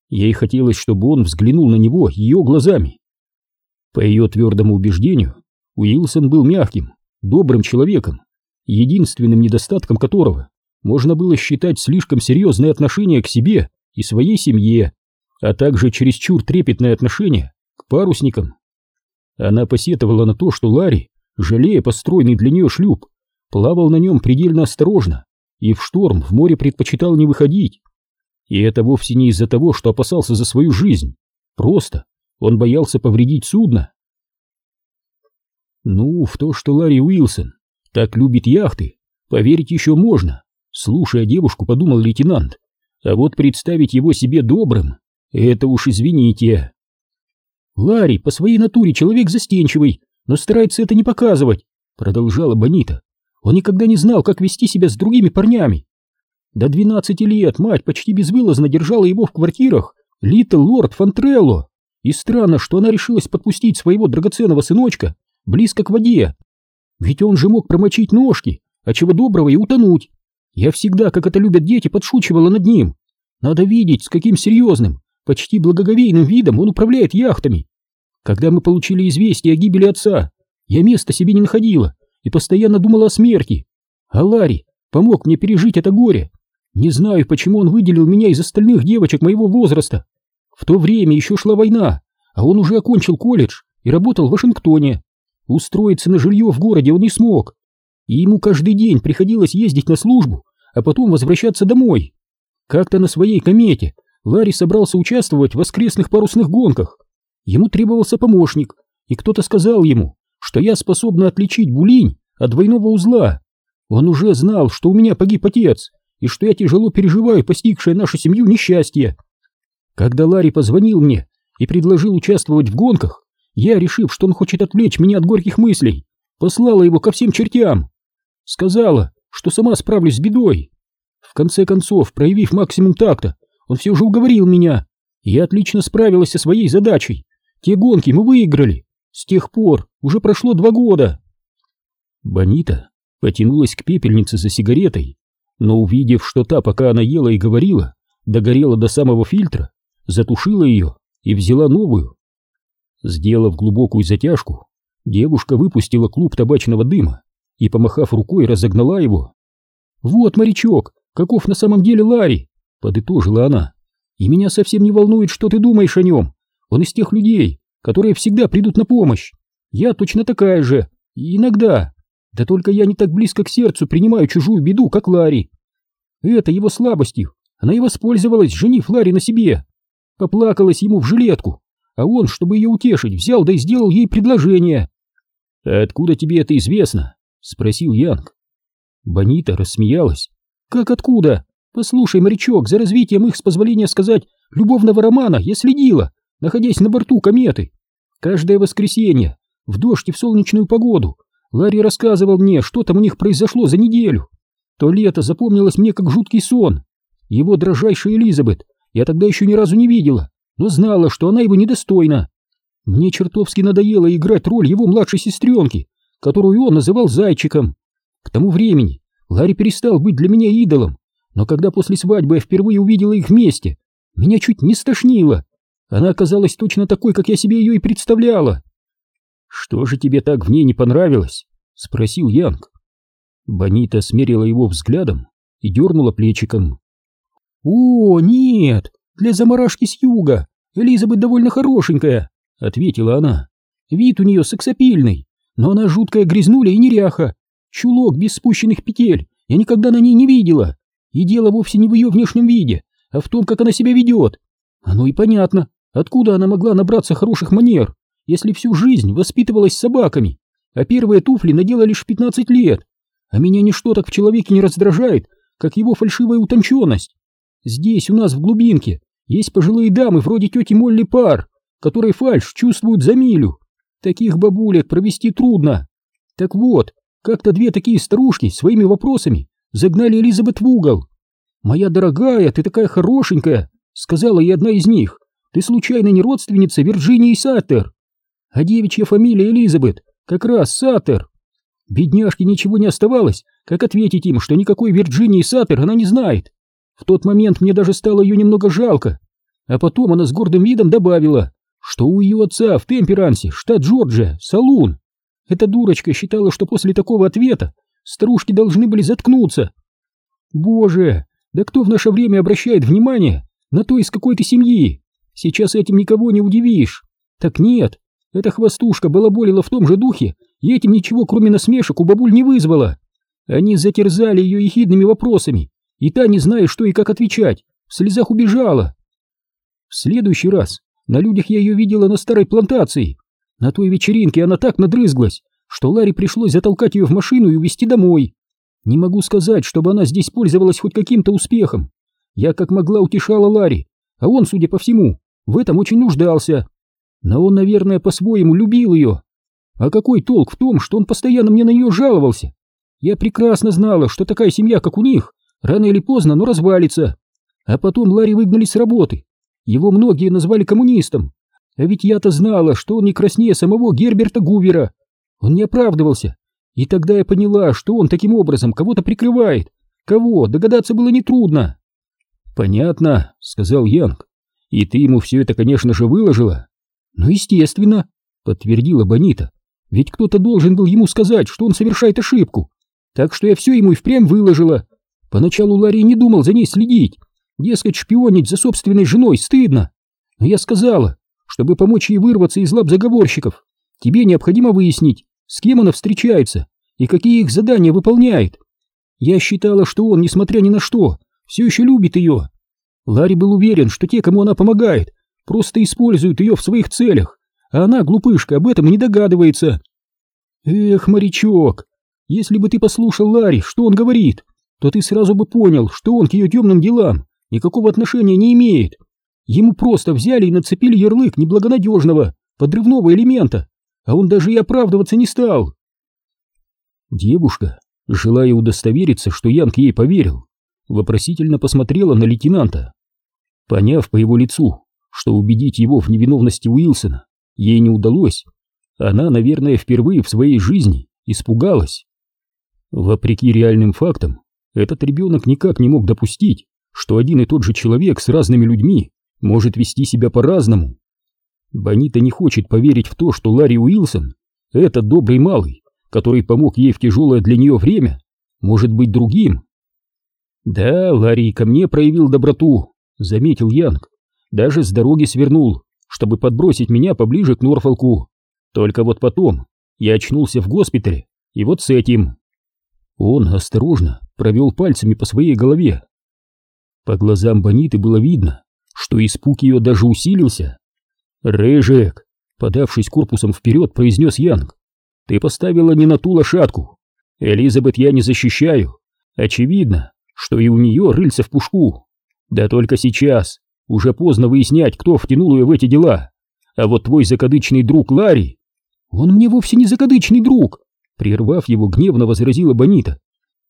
Ей хотелось, чтобы он взглянул на него ее глазами. По ее твердому убеждению, Уилсон был мягким, добрым человеком, единственным недостатком которого можно было считать слишком серьезное отношение к себе и своей семье, а также чересчур трепетное отношение к парусникам. Она посетовала на то, что Ларри, жалея построенный для нее шлюп, плавал на нем предельно осторожно и в шторм в море предпочитал не выходить. И это вовсе не из-за того, что опасался за свою жизнь. Просто он боялся повредить судно. Ну, в то, что Ларри Уилсон так любит яхты, поверить еще можно. Слушая девушку, подумал лейтенант. А вот представить его себе добрым, это уж извините. Ларри по своей натуре человек застенчивый, но старается это не показывать, продолжала Бонита. Он никогда не знал, как вести себя с другими парнями. До двенадцати лет мать почти безвылазно держала его в квартирах Литл Лорд Фантрелло. И странно, что она решилась подпустить своего драгоценного сыночка близко к воде. Ведь он же мог промочить ножки, а чего доброго и утонуть. Я всегда, как это любят дети, подшучивала над ним. Надо видеть, с каким серьезным, почти благоговейным видом он управляет яхтами. Когда мы получили известие о гибели отца, я места себе не находила и постоянно думала о смерти. А Ларри помог мне пережить это горе. Не знаю, почему он выделил меня из остальных девочек моего возраста. В то время еще шла война, а он уже окончил колледж и работал в Вашингтоне. Устроиться на жилье в городе он не смог. И ему каждый день приходилось ездить на службу, а потом возвращаться домой. Как-то на своей комете Ларри собрался участвовать в воскресных парусных гонках. Ему требовался помощник, и кто-то сказал ему, что я способна отличить булинь от двойного узла. Он уже знал, что у меня погиб отец, и что я тяжело переживаю постигшее нашу семью несчастье. Когда Ларри позвонил мне и предложил участвовать в гонках, я, решив, что он хочет отвлечь меня от горьких мыслей, послала его ко всем чертям. Сказала, что сама справлюсь с бедой. В конце концов, проявив максимум такта, он все же уговорил меня. Я отлично справилась со своей задачей. Те гонки мы выиграли. С тех пор уже прошло два года. Бонита потянулась к пепельнице за сигаретой, но увидев, что та, пока она ела и говорила, догорела до самого фильтра, затушила ее и взяла новую. Сделав глубокую затяжку, девушка выпустила клуб табачного дыма и, помахав рукой, разогнала его. «Вот, морячок, каков на самом деле Ларри!» — подытожила она. «И меня совсем не волнует, что ты думаешь о нем. Он из тех людей, которые всегда придут на помощь. Я точно такая же. иногда. Да только я не так близко к сердцу принимаю чужую беду, как Ларри. Это его слабостью. Она и воспользовалась, женив Ларри на себе. Поплакалась ему в жилетку, а он, чтобы ее утешить, взял да и сделал ей предложение. «Откуда тебе это известно?» — спросил Янг. Бонита рассмеялась. «Как откуда? Послушай, морячок, за развитием их, с позволения сказать, любовного романа я следила, находясь на борту кометы. Каждое воскресенье, в дождь и в солнечную погоду, Ларри рассказывал мне, что там у них произошло за неделю. То лето запомнилось мне как жуткий сон. Его дрожайшая Элизабет я тогда еще ни разу не видела, но знала, что она его недостойна. Мне чертовски надоело играть роль его младшей сестренки, которую он называл зайчиком. К тому времени Ларри перестал быть для меня идолом, но когда после свадьбы я впервые увидела их вместе, меня чуть не стошнило. Она оказалась точно такой, как я себе ее и представляла. «Что же тебе так в ней не понравилось?» — спросил Янг. Бонита смерила его взглядом и дернула плечиком. «О, нет, для заморашки с юга Элизабет довольно хорошенькая», — ответила она. «Вид у нее сексапильный, но она жуткая грязнуля и неряха. Чулок без спущенных петель я никогда на ней не видела. И дело вовсе не в ее внешнем виде, а в том, как она себя ведет. Оно и понятно, откуда она могла набраться хороших манер, если всю жизнь воспитывалась собаками, а первые туфли надела лишь в 15 лет. А меня ничто так в человеке не раздражает, как его фальшивая утонченность. Здесь у нас в глубинке есть пожилые дамы вроде тети Молли Пар, которые фальшь чувствуют за милю. Таких бабулек провести трудно. Так вот, как-то две такие старушки своими вопросами загнали Элизабет в угол. «Моя дорогая, ты такая хорошенькая», — сказала ей одна из них. «Ты случайно не родственница Вирджинии Саттер?» а девичья фамилия Элизабет как раз Саттер. Бедняжке ничего не оставалось, как ответить им, что никакой Вирджинии Саттер она не знает. В тот момент мне даже стало ее немного жалко. А потом она с гордым видом добавила, что у ее отца в Темперансе, штат Джорджия, салун. Эта дурочка считала, что после такого ответа старушки должны были заткнуться. Боже, да кто в наше время обращает внимание на то, из какой ты семьи? Сейчас этим никого не удивишь. Так нет, эта хвостушка балаболила в том же духе, и этим ничего, кроме насмешек, у бабуль не вызвала. Они затерзали ее ехидными вопросами, и та, не зная, что и как отвечать, в слезах убежала. В следующий раз на людях я ее видела на старой плантации. На той вечеринке она так надрызглась, что Ларе пришлось затолкать ее в машину и увезти домой. Не могу сказать, чтобы она здесь пользовалась хоть каким-то успехом. Я как могла утешала Ларри, а он, судя по всему, в этом очень нуждался. Но он, наверное, по-своему любил ее. А какой толк в том, что он постоянно мне на нее жаловался? Я прекрасно знала, что такая семья, как у них, рано или поздно, но развалится. А потом Ларри выгнали с работы. Его многие назвали коммунистом. А ведь я-то знала, что он не краснее самого Герберта Гувера. Он не оправдывался. И тогда я поняла, что он таким образом кого-то прикрывает. Кого, догадаться было нетрудно. «Понятно», — сказал Янг. «И ты ему все это, конечно же, выложила?» «Ну, естественно», — подтвердила Бонита. «Ведь кто-то должен был ему сказать, что он совершает ошибку. Так что я все ему и впрямь выложила. Поначалу Ларри не думал за ней следить. Дескать, шпионить за собственной женой стыдно. Но я сказала, чтобы помочь ей вырваться из лап заговорщиков, тебе необходимо выяснить, с кем она встречается и какие их задания выполняет. Я считала, что он, несмотря ни на что, все еще любит ее. Ларри был уверен, что те, кому она помогает, просто используют ее в своих целях, а она, глупышка, об этом не догадывается. Эх, морячок, если бы ты послушал Ларри, что он говорит, то ты сразу бы понял, что он к ее темным делам никакого отношения не имеет. Ему просто взяли и нацепили ярлык неблагонадежного, подрывного элемента, а он даже и оправдываться не стал. Девушка, желая удостовериться, что Янг ей поверил, вопросительно посмотрела на лейтенанта. Поняв по его лицу, что убедить его в невиновности Уилсона ей не удалось. Она, наверное, впервые в своей жизни испугалась. Вопреки реальным фактам, этот ребенок никак не мог допустить, что один и тот же человек с разными людьми может вести себя по-разному. Бонита не хочет поверить в то, что Ларри Уилсон, этот добрый малый, который помог ей в тяжелое для нее время, может быть другим. «Да, Ларри ко мне проявил доброту», — заметил Янг. Даже с дороги свернул, чтобы подбросить меня поближе к Норфолку. Только вот потом я очнулся в госпитале, и вот с этим. Он осторожно провел пальцами по своей голове. По глазам Бониты было видно, что испуг ее даже усилился. «Рыжик!» — подавшись корпусом вперед, произнес Янг. «Ты поставила не на ту лошадку. Элизабет я не защищаю. Очевидно, что и у нее рыльца в пушку. Да только сейчас, уже поздно выяснять, кто втянул ее в эти дела. А вот твой закадычный друг Ларри... Он мне вовсе не закадычный друг, прервав его, гневно возразила Бонита.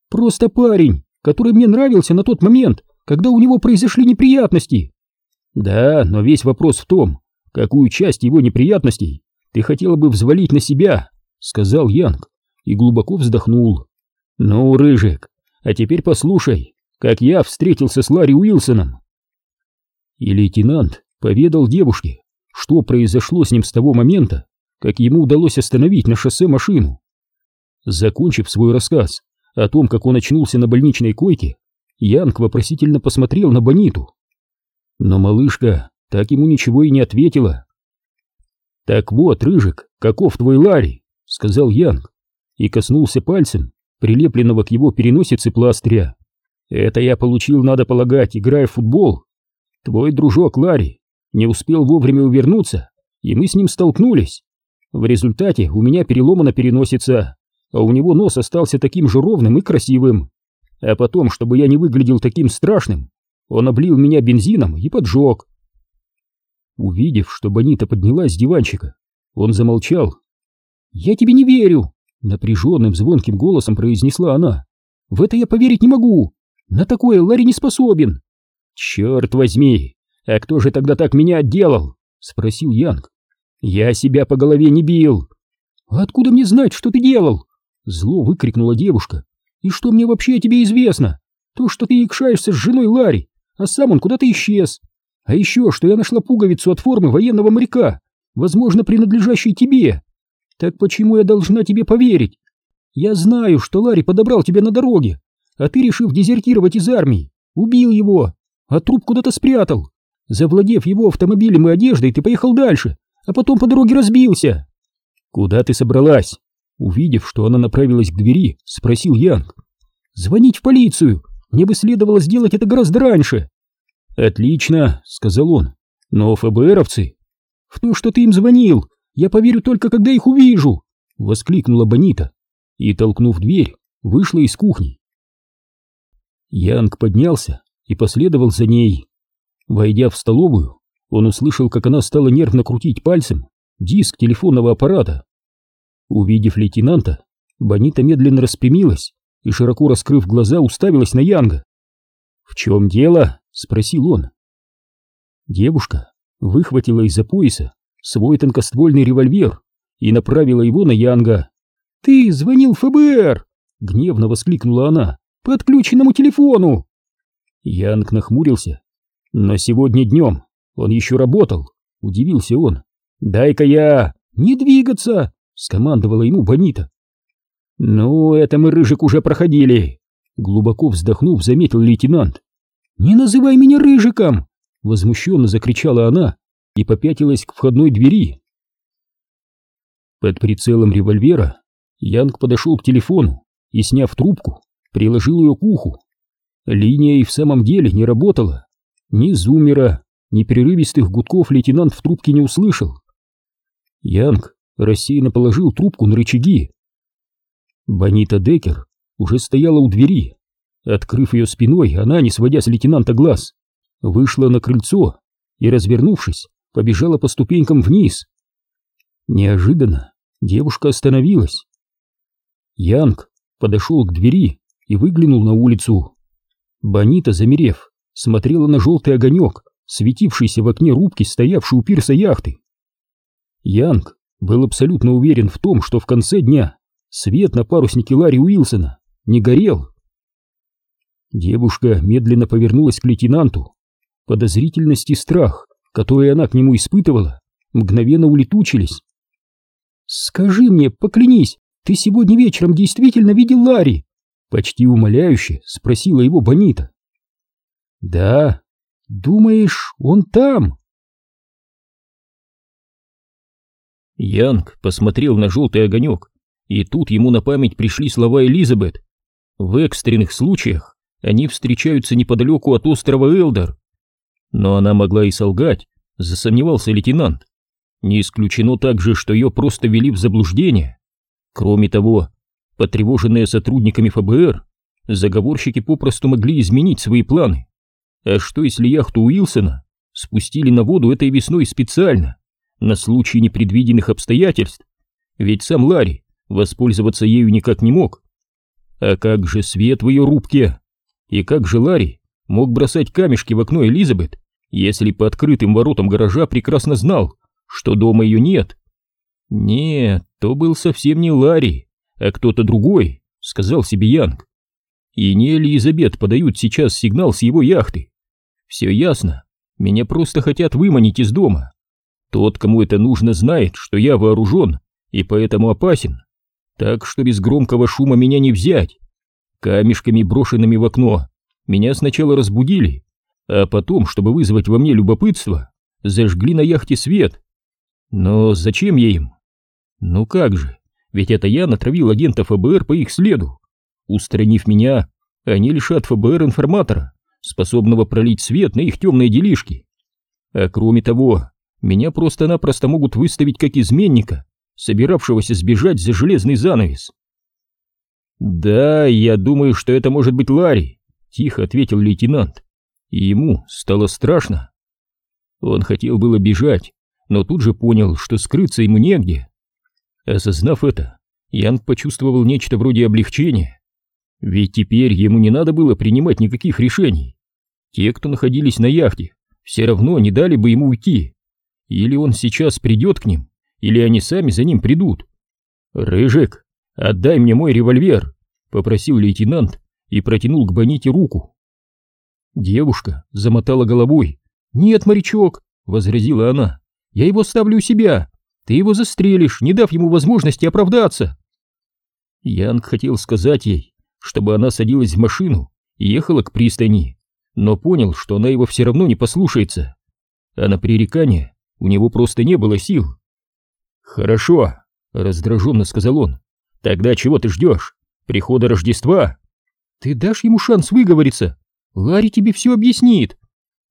Просто парень, который мне нравился на тот момент, когда у него произошли неприятности. Да, но весь вопрос в том, какую часть его неприятностей ты хотела бы взвалить на себя, сказал Янг и глубоко вздохнул. Ну, Рыжик, а теперь послушай, как я встретился с Ларри Уилсоном. И лейтенант поведал девушке, что произошло с ним с того момента, как ему удалось остановить на шоссе машину. Закончив свой рассказ о том, как он очнулся на больничной койке, Янг вопросительно посмотрел на Бониту. Но малышка так ему ничего и не ответила. «Так вот, Рыжик, каков твой Ларри?» — сказал Янг и коснулся пальцем прилепленного к его переносице пластыря. «Это я получил, надо полагать, играя в футбол. Твой дружок Ларри не успел вовремя увернуться, и мы с ним столкнулись. В результате у меня переломана переносица, а у него нос остался таким же ровным и красивым. А потом, чтобы я не выглядел таким страшным, он облил меня бензином и поджег. Увидев, что Бонита поднялась с диванчика, он замолчал. «Я тебе не верю!» — напряженным звонким голосом произнесла она. «В это я поверить не могу! На такое Ларри не способен!» «Черт возьми! А кто же тогда так меня отделал?» — спросил Янг. «Я себя по голове не бил!» «Откуда мне знать, что ты делал?» Зло выкрикнула девушка. «И что мне вообще о тебе известно? То, что ты икшаешься с женой Ларри, а сам он куда-то исчез. А еще, что я нашла пуговицу от формы военного моряка, возможно, принадлежащей тебе. Так почему я должна тебе поверить? Я знаю, что Ларри подобрал тебя на дороге, а ты, решив дезертировать из армии, убил его, а труп куда-то спрятал. Завладев его автомобилем и одеждой, ты поехал дальше, а потом по дороге разбился. Куда ты собралась? Увидев, что она направилась к двери, спросил Янг. «Звонить в полицию! Мне бы следовало сделать это гораздо раньше!» «Отлично!» — сказал он. «Но ФБРовцы...» «В то, что ты им звонил, я поверю только, когда их увижу!» — воскликнула Бонита и, толкнув дверь, вышла из кухни. Янг поднялся и последовал за ней. Войдя в столовую, он услышал, как она стала нервно крутить пальцем диск телефонного аппарата. Увидев лейтенанта, Бонита медленно распрямилась и, широко раскрыв глаза, уставилась на Янга. «В чем дело?» — спросил он. Девушка выхватила из-за пояса свой тонкоствольный револьвер и направила его на Янга. «Ты звонил ФБР!» — гневно воскликнула она. «По отключенному телефону!» Янг нахмурился. «Но сегодня днем он еще работал», — удивился он. «Дай-ка я...» «Не двигаться!» Скомандовала ему Бонита. «Ну, это мы, Рыжик, уже проходили!» Глубоко вздохнув, заметил лейтенант. «Не называй меня Рыжиком!» Возмущенно закричала она и попятилась к входной двери. Под прицелом револьвера Янг подошел к телефону и, сняв трубку, приложил ее к уху. Линия и в самом деле не работала. Ни зумера, ни прерывистых гудков лейтенант в трубке не услышал. Янг рассеянно положил трубку на рычаги. Бонита Декер уже стояла у двери. Открыв ее спиной, она, не сводя с лейтенанта глаз, вышла на крыльцо и, развернувшись, побежала по ступенькам вниз. Неожиданно девушка остановилась. Янг подошел к двери и выглянул на улицу. Бонита, замерев, смотрела на желтый огонек, светившийся в окне рубки, стоявшей у пирса яхты. Янг был абсолютно уверен в том, что в конце дня свет на паруснике Ларри Уилсона не горел. Девушка медленно повернулась к лейтенанту. Подозрительность и страх, которые она к нему испытывала, мгновенно улетучились. «Скажи мне, поклянись, ты сегодня вечером действительно видел Ларри?» Почти умоляюще спросила его Бонита. «Да. Думаешь, он там?» Янг посмотрел на желтый огонек, и тут ему на память пришли слова Элизабет. В экстренных случаях они встречаются неподалеку от острова Элдор. Но она могла и солгать, засомневался лейтенант. Не исключено также, что ее просто вели в заблуждение. Кроме того, потревоженные сотрудниками ФБР, заговорщики попросту могли изменить свои планы. А что если яхту Уилсона спустили на воду этой весной специально? На случай непредвиденных обстоятельств, ведь сам Ларри воспользоваться ею никак не мог. А как же свет в ее рубке? И как же Ларри мог бросать камешки в окно Элизабет, если по открытым воротам гаража прекрасно знал, что дома ее нет? Нет, то был совсем не Ларри, а кто-то другой, сказал себе Янг. И не Элизабет подают сейчас сигнал с его яхты. Все ясно, меня просто хотят выманить из дома. Тот, кому это нужно, знает, что я вооружен и поэтому опасен. Так что без громкого шума меня не взять. Камешками, брошенными в окно, меня сначала разбудили, а потом, чтобы вызвать во мне любопытство, зажгли на яхте свет. Но зачем я им? Ну как же, ведь это я натравил агента ФБР по их следу. Устранив меня, они лишат ФБР информатора, способного пролить свет на их темные делишки. А кроме того, меня просто-напросто могут выставить как изменника, собиравшегося сбежать за железный занавес. «Да, я думаю, что это может быть Ларри», — тихо ответил лейтенант. И ему стало страшно. Он хотел было бежать, но тут же понял, что скрыться ему негде. Осознав это, Янг почувствовал нечто вроде облегчения. Ведь теперь ему не надо было принимать никаких решений. Те, кто находились на яхте, все равно не дали бы ему уйти. Или он сейчас придет к ним, или они сами за ним придут. «Рыжик, отдай мне мой револьвер», — попросил лейтенант и протянул к Боните руку. Девушка замотала головой. «Нет, морячок», — возразила она, — «я его ставлю у себя. Ты его застрелишь, не дав ему возможности оправдаться. Янг хотел сказать ей, чтобы она садилась в машину и ехала к пристани, но понял, что она его все равно не послушается. А на пререкание у него просто не было сил. «Хорошо», — раздраженно сказал он. «Тогда чего ты ждешь? Прихода Рождества?» «Ты дашь ему шанс выговориться? Ларри тебе все объяснит».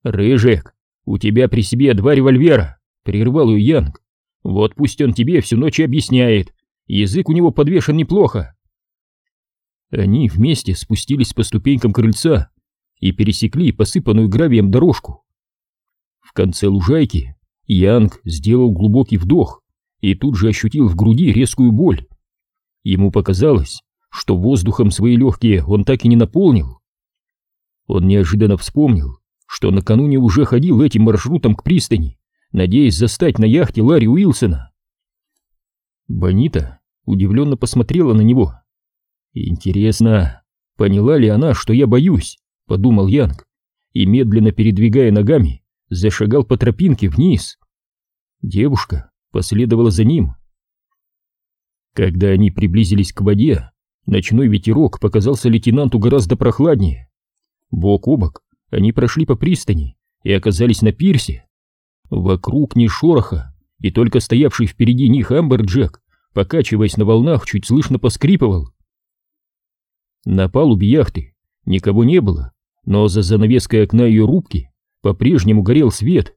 «Рыжик, у тебя при себе два револьвера», — прервал ее Янг. Вот пусть он тебе всю ночь объясняет. Язык у него подвешен неплохо. Они вместе спустились по ступенькам крыльца и пересекли посыпанную гравием дорожку. В конце лужайки Янг сделал глубокий вдох и тут же ощутил в груди резкую боль. Ему показалось, что воздухом свои легкие он так и не наполнил. Он неожиданно вспомнил, что накануне уже ходил этим маршрутом к пристани надеясь застать на яхте Ларри Уилсона. Бонита удивленно посмотрела на него. «Интересно, поняла ли она, что я боюсь?» — подумал Янг, и, медленно передвигая ногами, зашагал по тропинке вниз. Девушка последовала за ним. Когда они приблизились к воде, ночной ветерок показался лейтенанту гораздо прохладнее. Бок о бок они прошли по пристани и оказались на пирсе. Вокруг ни шороха, и только стоявший впереди них Амберджек, покачиваясь на волнах, чуть слышно поскрипывал. На палубе яхты никого не было, но за занавеской окна ее рубки по-прежнему горел свет.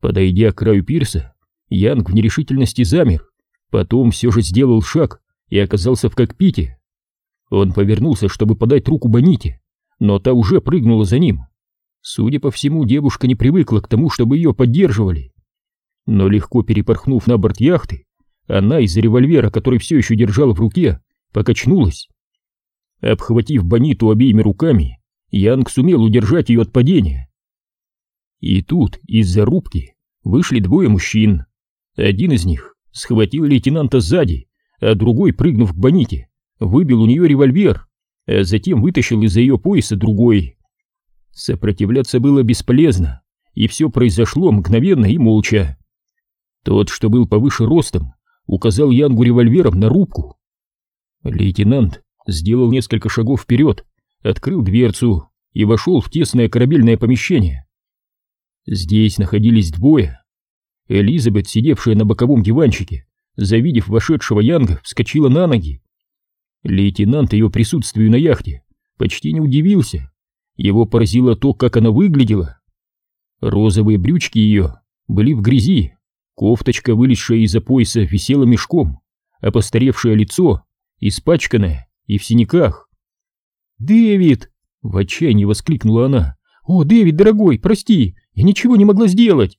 Подойдя к краю пирса, Янг в нерешительности замер, потом все же сделал шаг и оказался в кокпите. Он повернулся, чтобы подать руку Боните, но та уже прыгнула за ним. Судя по всему, девушка не привыкла к тому, чтобы ее поддерживали. Но легко перепорхнув на борт яхты, она из-за револьвера, который все еще держала в руке, покачнулась. Обхватив Бониту обеими руками, Янг сумел удержать ее от падения. И тут из-за рубки вышли двое мужчин. Один из них схватил лейтенанта сзади, а другой, прыгнув к Боните, выбил у нее револьвер, а затем вытащил из-за ее пояса другой. Сопротивляться было бесполезно, и все произошло мгновенно и молча. Тот, что был повыше ростом, указал Янгу револьвером на рубку. Лейтенант сделал несколько шагов вперед, открыл дверцу и вошел в тесное корабельное помещение. Здесь находились двое. Элизабет, сидевшая на боковом диванчике, завидев вошедшего Янга, вскочила на ноги. Лейтенант ее присутствию на яхте почти не удивился его поразило то, как она выглядела. Розовые брючки ее были в грязи, кофточка, вылезшая из-за пояса, висела мешком, а постаревшее лицо, испачканное и в синяках. «Дэвид!» — в отчаянии воскликнула она. «О, Дэвид, дорогой, прости, я ничего не могла сделать!»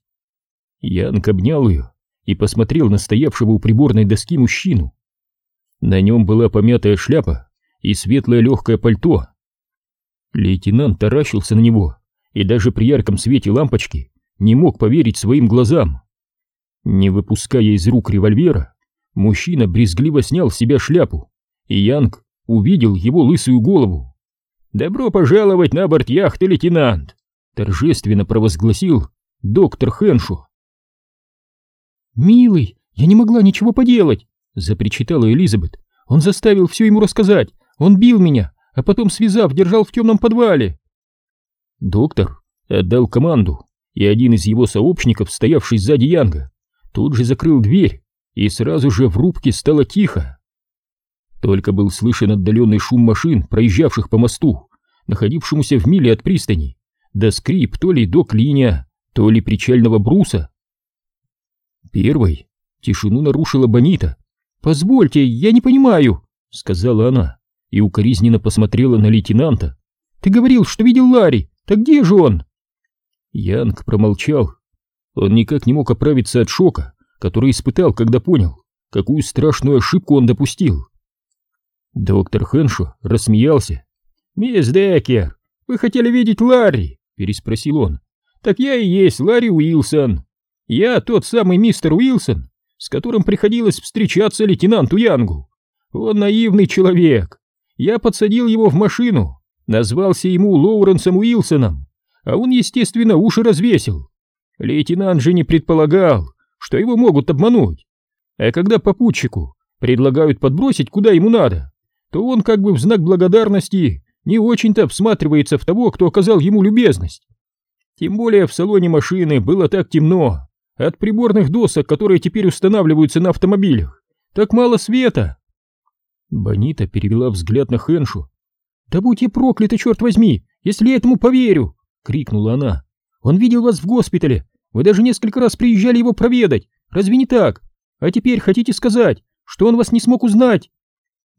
Янг обнял ее и посмотрел на стоявшего у приборной доски мужчину. На нем была помятая шляпа и светлое легкое пальто, Лейтенант таращился на него и даже при ярком свете лампочки не мог поверить своим глазам. Не выпуская из рук револьвера, мужчина брезгливо снял с себя шляпу, и Янг увидел его лысую голову. «Добро пожаловать на борт яхты, лейтенант!» торжественно провозгласил доктор Хэншу. «Милый, я не могла ничего поделать!» запричитала Элизабет. «Он заставил все ему рассказать, он бил меня, а потом, связав, держал в темном подвале!» Доктор отдал команду, и один из его сообщников, стоявший сзади Янга, тут же закрыл дверь, и сразу же в рубке стало тихо. Только был слышен отдаленный шум машин, проезжавших по мосту, находившемуся в миле от пристани, да скрип то ли док-линия, то ли причального бруса. Первой тишину нарушила Бонита. «Позвольте, я не понимаю», — сказала она, и укоризненно посмотрела на лейтенанта. «Ты говорил, что видел Ларри, так где же он?» Янг промолчал. Он никак не мог оправиться от шока, который испытал, когда понял, какую страшную ошибку он допустил. Доктор Хэншо рассмеялся. «Мисс Деккер, вы хотели видеть Ларри?» — переспросил он. «Так я и есть Ларри Уилсон. Я тот самый мистер Уилсон, с которым приходилось встречаться лейтенанту Янгу. Он наивный человек. Я подсадил его в машину, назвался ему Лоуренсом Уилсоном, а он, естественно, уши развесил. Лейтенант же не предполагал, что его могут обмануть. А когда попутчику предлагают подбросить куда ему надо, то он как бы в знак благодарности не очень-то всматривается в того, кто оказал ему любезность. Тем более в салоне машины было так темно, от приборных досок, которые теперь устанавливаются на автомобилях, так мало света. Бонита перевела взгляд на Хэншу. «Да будь я проклята, черт возьми, если я этому поверю!» — крикнула она. «Он видел вас в госпитале, вы даже несколько раз приезжали его проведать, разве не так? А теперь хотите сказать, что он вас не смог узнать?»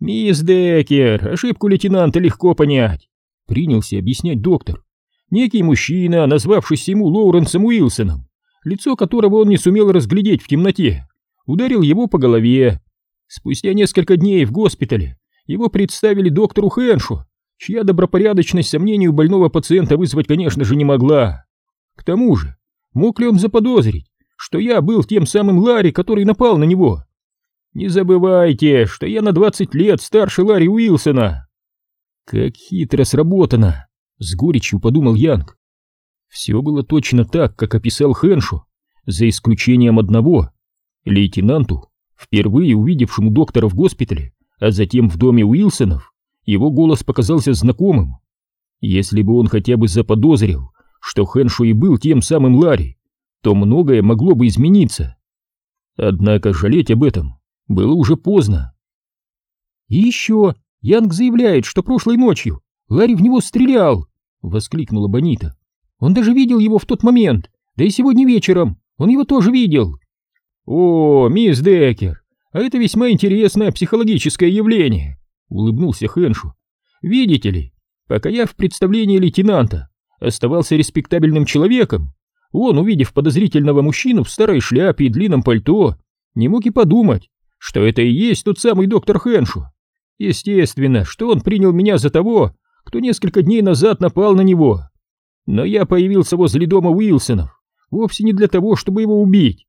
«Мисс Деккер, ошибку лейтенанта легко понять», — принялся объяснять доктор. «Некий мужчина, назвавшийся ему Лоуренсом Уилсоном, лицо которого он не сумел разглядеть в темноте, ударил его по голове. Спустя несколько дней в госпитале его представили доктору Хэншу, чья добропорядочность сомнению больного пациента вызвать, конечно же, не могла. К тому же, мог ли он заподозрить, что я был тем самым Ларри, который напал на него? Не забывайте, что я на двадцать лет старше Ларри Уилсона. Как хитро сработано, с горечью подумал Янг. Все было точно так, как описал Хэншу, за исключением одного. Лейтенанту, впервые увидевшему доктора в госпитале, а затем в доме Уилсонов, его голос показался знакомым. Если бы он хотя бы заподозрил, что Хэншу и был тем самым Ларри, то многое могло бы измениться. Однако жалеть об этом было уже поздно. «И еще Янг заявляет, что прошлой ночью Ларри в него стрелял!» — воскликнула Бонита. «Он даже видел его в тот момент, да и сегодня вечером он его тоже видел!» «О, мисс Деккер, а это весьма интересное психологическое явление!» — улыбнулся Хэншу. «Видите ли, пока я в представлении лейтенанта оставался респектабельным человеком, он, увидев подозрительного мужчину в старой шляпе и длинном пальто, не мог и подумать, что это и есть тот самый доктор Хэншу. Естественно, что он принял меня за того, кто несколько дней назад напал на него. Но я появился возле дома Уилсонов вовсе не для того, чтобы его убить.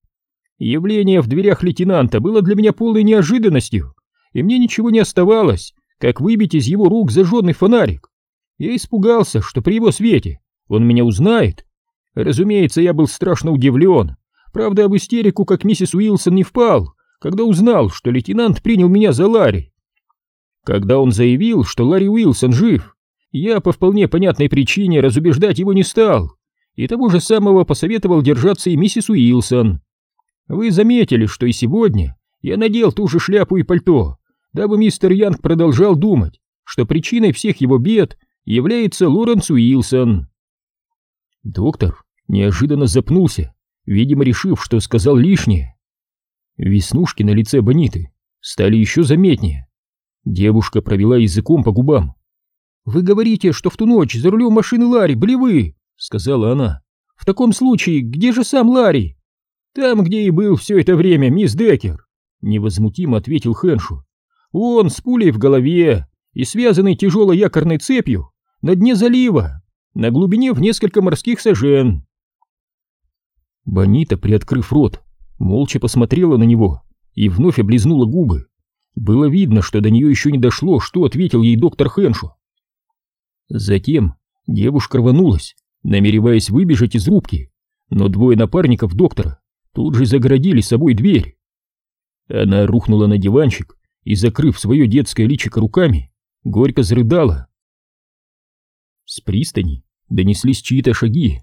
Явление в дверях лейтенанта было для меня полной неожиданностью, и мне ничего не оставалось, как выбить из его рук зажженный фонарик. Я испугался, что при его свете он меня узнает. Разумеется, я был страшно удивлен. Правда, об истерику, как миссис Уилсон, не впал, когда узнал, что лейтенант принял меня за Ларри. Когда он заявил, что Ларри Уилсон жив, я по вполне понятной причине разубеждать его не стал, и того же самого посоветовал держаться и миссис Уилсон. Вы заметили, что и сегодня я надел ту же шляпу и пальто, дабы мистер Янг продолжал думать, что причиной всех его бед является Лоренс Уилсон. Доктор неожиданно запнулся, видимо, решив, что сказал лишнее. Веснушки на лице Бониты стали еще заметнее. Девушка провела языком по губам. «Вы говорите, что в ту ночь за рулем машины Ларри были вы», — сказала она. «В таком случае, где же сам Ларри?» «Там, где и был все это время, мисс Деккер», — невозмутимо ответил Хэншу. «Он с пулей в голове и связанный тяжелой якорной цепью на дне залива. на глубине в несколько морских сажен. Бонита, приоткрыв рот, молча посмотрела на него и вновь облизнула губы. Было видно, что до нее еще не дошло, что ответил ей доктор Хэншу. Затем девушка рванулась, намереваясь выбежать из рубки, но двое напарников доктора тут же загородили собой дверь. Она рухнула на диванчик и, закрыв свое детское личико руками, горько зарыдала. С пристани донеслись чьи-то шаги.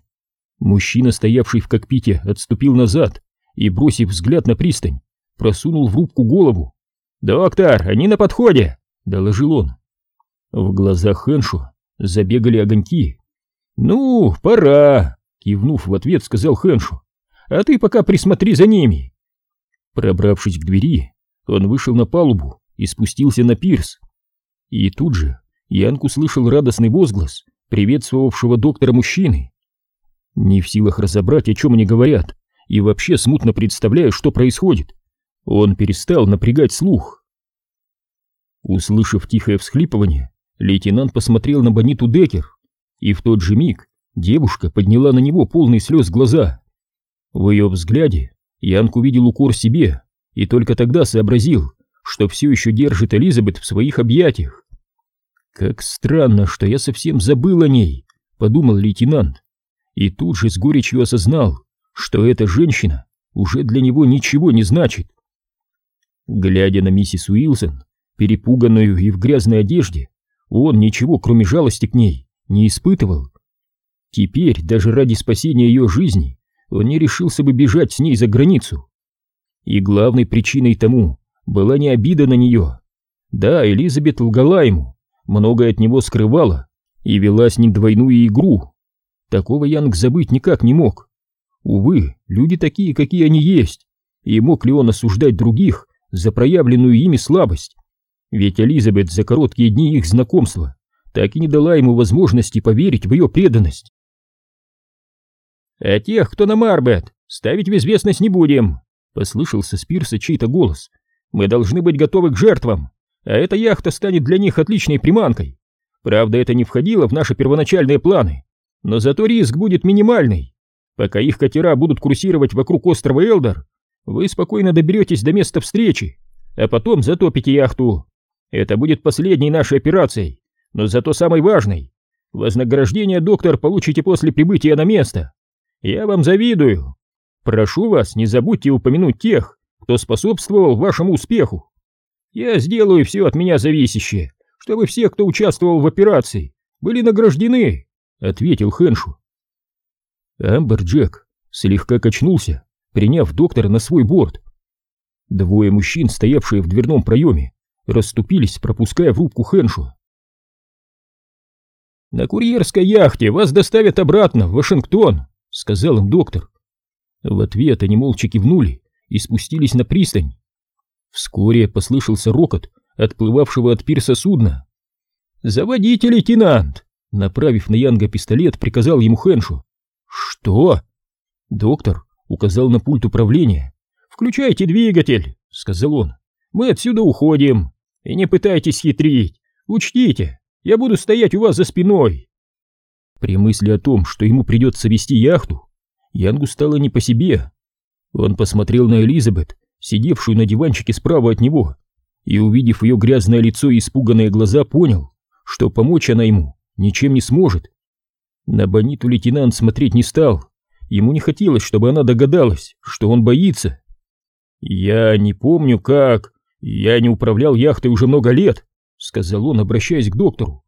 Мужчина, стоявший в кокпите, отступил назад и, бросив взгляд на пристань, просунул в рубку голову. «Доктор, они на подходе!» — доложил он. В глазах Хэншу забегали огоньки. «Ну, пора!» — кивнув в ответ, сказал Хэншу. «А ты пока присмотри за ними!» Пробравшись к двери, он вышел на палубу и спустился на пирс. И тут же Янг услышал радостный возглас приветствовавшего доктора мужчины. Не в силах разобрать, о чем они говорят, и вообще смутно представляю, что происходит, он перестал напрягать слух. Услышав тихое всхлипывание, лейтенант посмотрел на Бониту Декер, и в тот же миг девушка подняла на него полные слез глаза. В ее взгляде Янг увидел укор себе и только тогда сообразил, что все еще держит Элизабет в своих объятиях. «Как странно, что я совсем забыл о ней», — подумал лейтенант, и тут же с горечью осознал, что эта женщина уже для него ничего не значит. Глядя на миссис Уилсон, перепуганную и в грязной одежде, он ничего, кроме жалости к ней, не испытывал. Теперь, даже ради спасения ее жизни, он не решился бы бежать с ней за границу. И главной причиной тому была не обида на нее. Да, Элизабет лгала ему, многое от него скрывала и вела с ним двойную игру. Такого Янг забыть никак не мог. Увы, люди такие, какие они есть, и мог ли он осуждать других за проявленную ими слабость? Ведь Элизабет за короткие дни их знакомства так и не дала ему возможности поверить в ее преданность. «А тех, кто на Марбет, ставить в известность не будем», — послышался с пирса чей-то голос. «Мы должны быть готовы к жертвам, а эта яхта станет для них отличной приманкой. Правда, это не входило в наши первоначальные планы, но зато риск будет минимальный. Пока их катера будут курсировать вокруг острова Элдор, вы спокойно доберетесь до места встречи, а потом затопите яхту. Это будет последней нашей операцией, но зато самой важной. Вознаграждение, доктор, получите после прибытия на место. Я вам завидую. Прошу вас, не забудьте упомянуть тех, кто способствовал вашему успеху. Я сделаю все от меня зависящее, чтобы все, кто участвовал в операции, были награждены, — ответил Хэншу. Амберджек слегка качнулся, приняв доктора на свой борт. Двое мужчин, стоявшие в дверном проеме, расступились, пропуская в рубку Хэншу. «На курьерской яхте вас доставят обратно в Вашингтон», — сказал им доктор. В ответ они молча кивнули и спустились на пристань. Вскоре послышался рокот отплывавшего от пирса судна. «Заводите, лейтенант!» Направив на Янга пистолет, приказал ему Хэншу. «Что?» Доктор указал на пульт управления. «Включайте двигатель», — сказал он. «Мы отсюда уходим. И не пытайтесь хитрить. Учтите, я буду стоять у вас за спиной». При мысли о том, что ему придется вести яхту, Янгу стало не по себе. Он посмотрел на Элизабет, сидевшую на диванчике справа от него, и, увидев ее грязное лицо и испуганные глаза, понял, что помочь она ему ничем не сможет. На Бониту лейтенант смотреть не стал, ему не хотелось, чтобы она догадалась, что он боится. «Я не помню как, я не управлял яхтой уже много лет», — сказал он, обращаясь к доктору.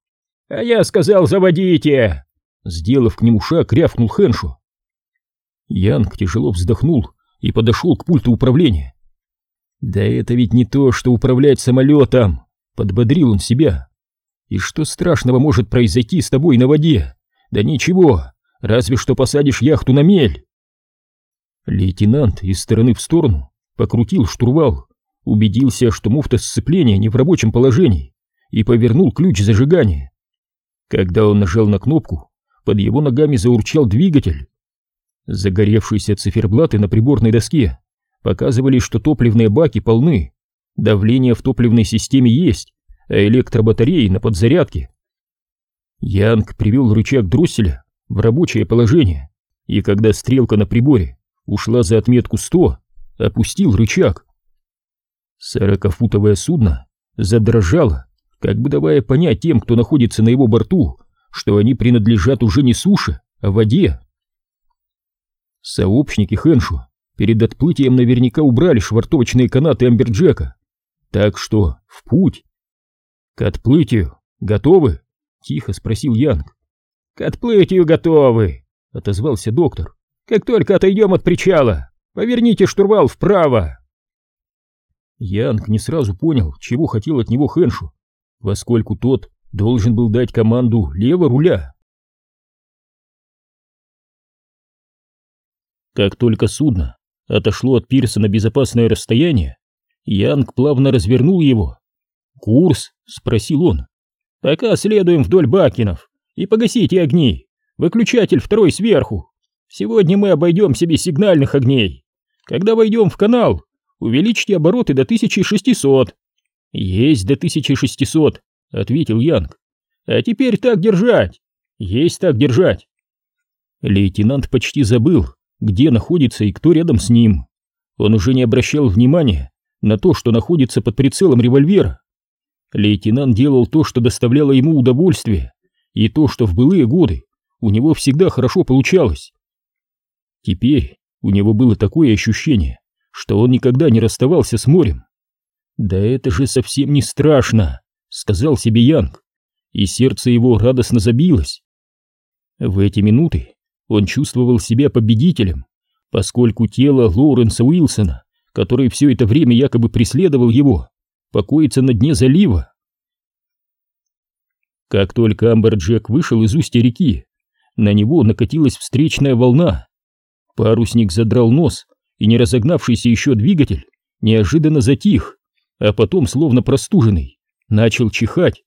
«А я сказал, заводите!» Сделав к нему шаг, рявкнул Хэншу. Янг тяжело вздохнул и подошел к пульту управления. «Да это ведь не то, что управлять самолетом!» — подбодрил он себя. «И что страшного может произойти с тобой на воде? Да ничего, разве что посадишь яхту на мель!» Лейтенант из стороны в сторону покрутил штурвал, убедился, что муфта сцепления не в рабочем положении, и повернул ключ зажигания. Когда он нажал на кнопку, под его ногами заурчал двигатель. Загоревшиеся циферблаты на приборной доске показывали, что топливные баки полны, давление в топливной системе есть, а электробатареи на подзарядке. Янг привел рычаг дросселя в рабочее положение, и когда стрелка на приборе ушла за отметку 100, опустил рычаг. Сорокафутовое судно задрожало, как бы давая понять тем, кто находится на его борту, что они принадлежат уже не суше, а воде. Сообщники Хэншу перед отплытием наверняка убрали швартовочные канаты Амберджека, так что в путь. К отплытию готовы? Тихо спросил Янг. К отплытию готовы, отозвался доктор. Как только отойдем от причала, поверните штурвал вправо. Янг не сразу понял, чего хотел от него Хэншу, поскольку тот должен был дать команду лево руля. Как только судно отошло от пирса на безопасное расстояние, Янг плавно развернул его. «Курс?» — спросил он. «Пока следуем вдоль бакенов и погасите огни. Выключатель второй сверху. Сегодня мы обойдемся без сигнальных огней. Когда войдем в канал, увеличьте обороты до 1600». «Есть до 1600», — ответил Янг. «А теперь так держать! Есть так держать!» Лейтенант почти забыл, где находится и кто рядом с ним. Он уже не обращал внимания на то, что находится под прицелом револьвера. Лейтенант делал то, что доставляло ему удовольствие, и то, что в былые годы у него всегда хорошо получалось. Теперь у него было такое ощущение, что он никогда не расставался с морем. «Да это же совсем не страшно», — сказал себе Янг, и сердце его радостно забилось. В эти минуты он чувствовал себя победителем, поскольку тело Лоуренса Уилсона который все это время якобы преследовал его, покоится на дне залива. Как только Амберджек вышел из устья реки, на него накатилась встречная волна. Парусник задрал нос, и не разогнавшийся еще двигатель неожиданно затих, а потом, словно простуженный, начал чихать.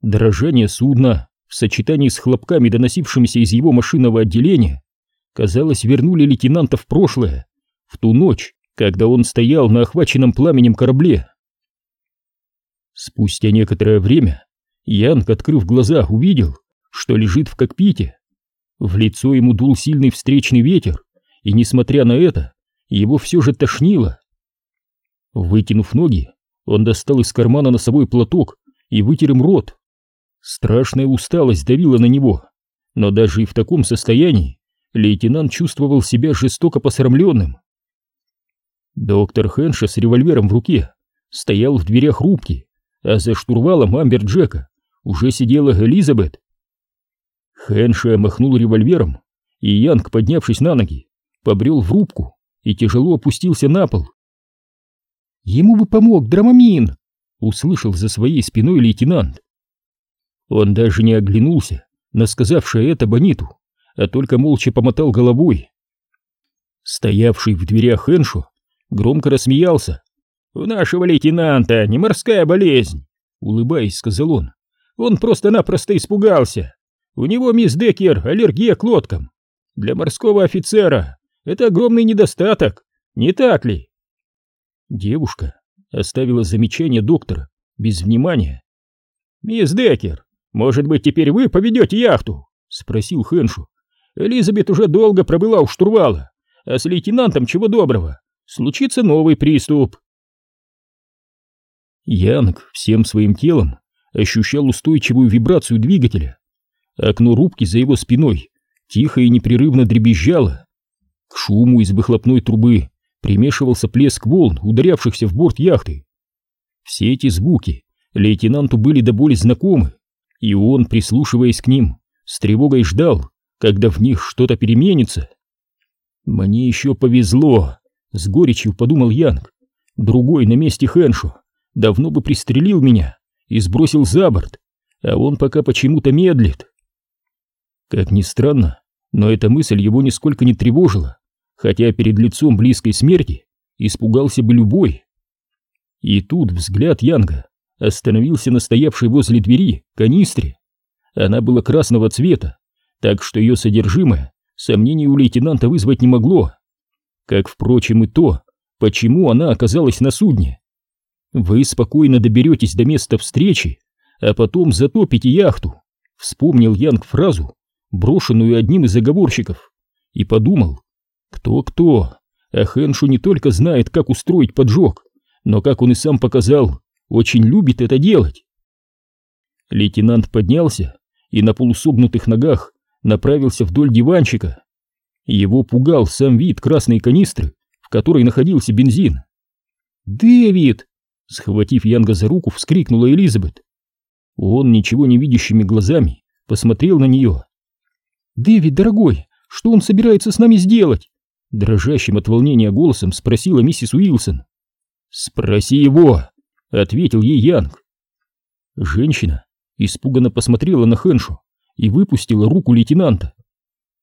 Дрожание судна в сочетании с хлопками, доносившимися из его машинного отделения, казалось, вернули лейтенанта в прошлое, в ту ночь, когда он стоял на охваченном пламенем корабле. Спустя некоторое время Янг, открыв глаза, увидел, что лежит в кокпите. В лицо ему дул сильный встречный ветер, и, несмотря на это, его все же тошнило. Вытянув ноги, он достал из кармана носовой платок и вытер им рот. Страшная усталость давила на него, но даже и в таком состоянии лейтенант чувствовал себя жестоко посрамленным. Доктор Хэнша с револьвером в руке стоял в дверях рубки, а за штурвалом Амбер Джека уже сидела Элизабет. Хэнша махнул револьвером, и Янг, поднявшись на ноги, побрел в рубку и тяжело опустился на пол. «Ему бы помог драмамин!» — услышал за своей спиной лейтенант. Он даже не оглянулся на сказавшее это Бониту, а только молча помотал головой. Стоявший в дверях Хэншо громко рассмеялся. «У нашего лейтенанта не морская болезнь», — улыбаясь, сказал он. «Он просто-напросто испугался. У него, мисс Деккер, аллергия к лодкам. Для морского офицера это огромный недостаток, не так ли?» Девушка оставила замечание доктора без внимания. «Мисс Деккер, может быть, теперь вы поведете яхту?» — спросил Хэншу. «Элизабет уже долго пробыла у штурвала, а с лейтенантом чего доброго случится новый приступ. Янг всем своим телом ощущал устойчивую вибрацию двигателя. Окно рубки за его спиной тихо и непрерывно дребезжало. К шуму из выхлопной трубы примешивался плеск волн, ударявшихся в борт яхты. Все эти звуки лейтенанту были до боли знакомы, и он, прислушиваясь к ним, с тревогой ждал, когда в них что-то переменится. Мне еще повезло, с горечью подумал Янг. Другой на месте Хэншу давно бы пристрелил меня и сбросил за борт, а он пока почему-то медлит. Как ни странно, но эта мысль его нисколько не тревожила, хотя перед лицом близкой смерти испугался бы любой. И тут взгляд Янга остановился на стоявшей возле двери канистре. Она была красного цвета, так что ее содержимое сомнений у лейтенанта вызвать не могло как, впрочем, и то, почему она оказалась на судне. Вы спокойно доберетесь до места встречи, а потом затопите яхту, вспомнил Янг фразу, брошенную одним из заговорщиков, и подумал, кто-кто, а Хэншу не только знает, как устроить поджог, но, как он и сам показал, очень любит это делать. Лейтенант поднялся и на полусогнутых ногах направился вдоль диванчика. Его пугал сам вид красной канистры, в которой находился бензин. «Дэвид!» — схватив Янга за руку, вскрикнула Элизабет. Он, ничего не видящими глазами, посмотрел на нее. «Дэвид, дорогой, что он собирается с нами сделать?» Дрожащим от волнения голосом спросила миссис Уилсон. «Спроси его!» — ответил ей Янг. Женщина испуганно посмотрела на Хэншу и выпустила руку лейтенанта.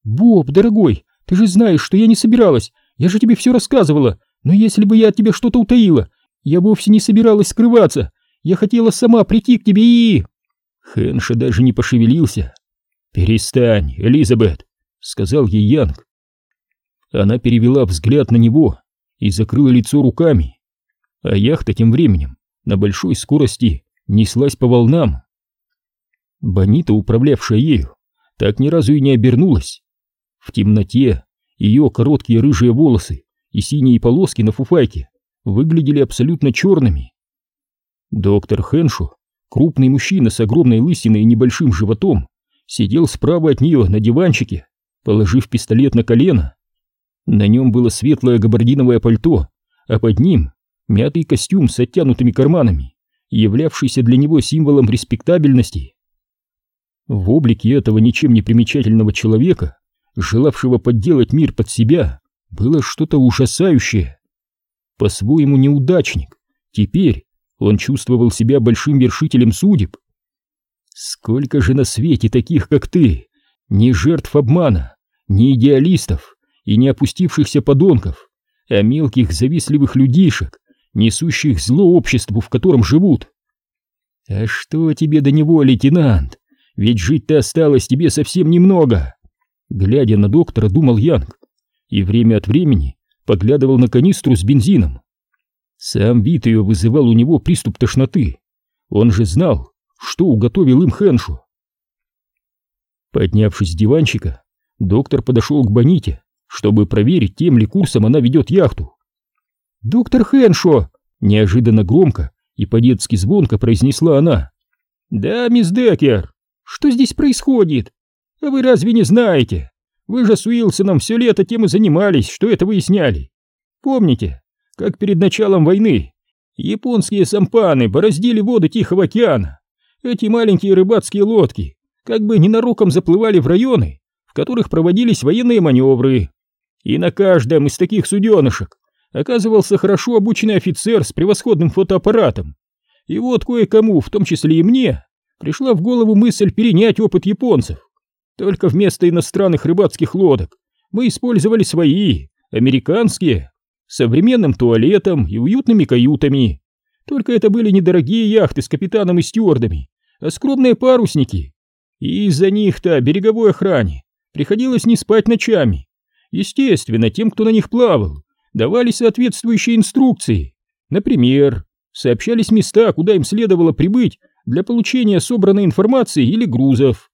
«Боб, дорогой, ты же знаешь, что я не собиралась, я же тебе все рассказывала, но если бы я от тебя что-то утаила, я вовсе не собиралась скрываться, я хотела сама прийти к тебе и...» Хэнша даже не пошевелился. «Перестань, Элизабет», — сказал ей Янг. Она перевела взгляд на него и закрыла лицо руками, а яхта тем временем на большой скорости неслась по волнам. Бонита, управлявшая ею, так ни разу и не обернулась. В темноте ее короткие рыжие волосы и синие полоски на фуфайке выглядели абсолютно черными. Доктор Хеншу, крупный мужчина с огромной лысиной и небольшим животом, сидел справа от нее на диванчике, положив пистолет на колено. На нем было светлое габардиновое пальто, а под ним мятый костюм с оттянутыми карманами, являвшийся для него символом респектабельности. В облике этого ничем не примечательного человека, желавшего подделать мир под себя, было что-то ужасающее. По-своему неудачник, теперь он чувствовал себя большим вершителем судеб. Сколько же на свете таких, как ты, ни жертв обмана, ни идеалистов и не опустившихся подонков, а мелких завистливых людишек, несущих зло обществу, в котором живут. А что тебе до него, лейтенант? Ведь жить-то осталось тебе совсем немного. Глядя на доктора, думал Янг, и время от времени поглядывал на канистру с бензином. Сам вид ее вызывал у него приступ тошноты. Он же знал, что уготовил им Хэншу. Поднявшись с диванчика, доктор подошел к Боните, чтобы проверить, тем ли курсом она ведет яхту. «Доктор Хэншо!» — неожиданно громко и по-детски звонко произнесла она. «Да, мисс Деккер!» Что здесь происходит? А вы разве не знаете? Вы же с Уилсоном все лето тем и занимались, что это выясняли. Помните, как перед началом войны японские сампаны бороздили воды Тихого океана? Эти маленькие рыбацкие лодки как бы ненароком заплывали в районы, в которых проводились военные маневры. И на каждом из таких суденышек оказывался хорошо обученный офицер с превосходным фотоаппаратом. И вот кое-кому, в том числе и мне, пришла в голову мысль перенять опыт японцев. Только вместо иностранных рыбацких лодок мы использовали свои, американские, с современным туалетом и уютными каютами. Только это были недорогие яхты с капитаном и стюардами, а скромные парусники. И из-за них-то береговой охране приходилось не спать ночами. Естественно, тем, кто на них плавал, давали соответствующие инструкции. Например, сообщались места, куда им следовало прибыть для получения собранной информации или грузов.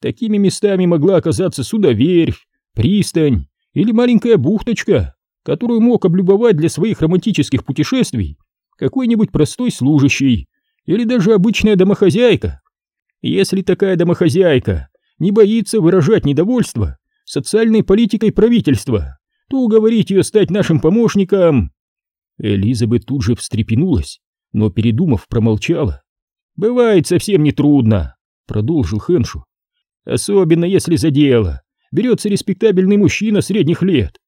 Такими местами могла оказаться судоверфь, пристань или маленькая бухточка, которую мог облюбовать для своих романтических путешествий какой-нибудь простой служащий или даже обычная домохозяйка. Если такая домохозяйка не боится выражать недовольство социальной политикой правительства, то уговорить ее стать нашим помощником. Элизабет тут же встрепенулась, но, передумав, промолчала. «Бывает совсем нетрудно», — продолжил Хэншу. «Особенно если за дело берется респектабельный мужчина средних лет.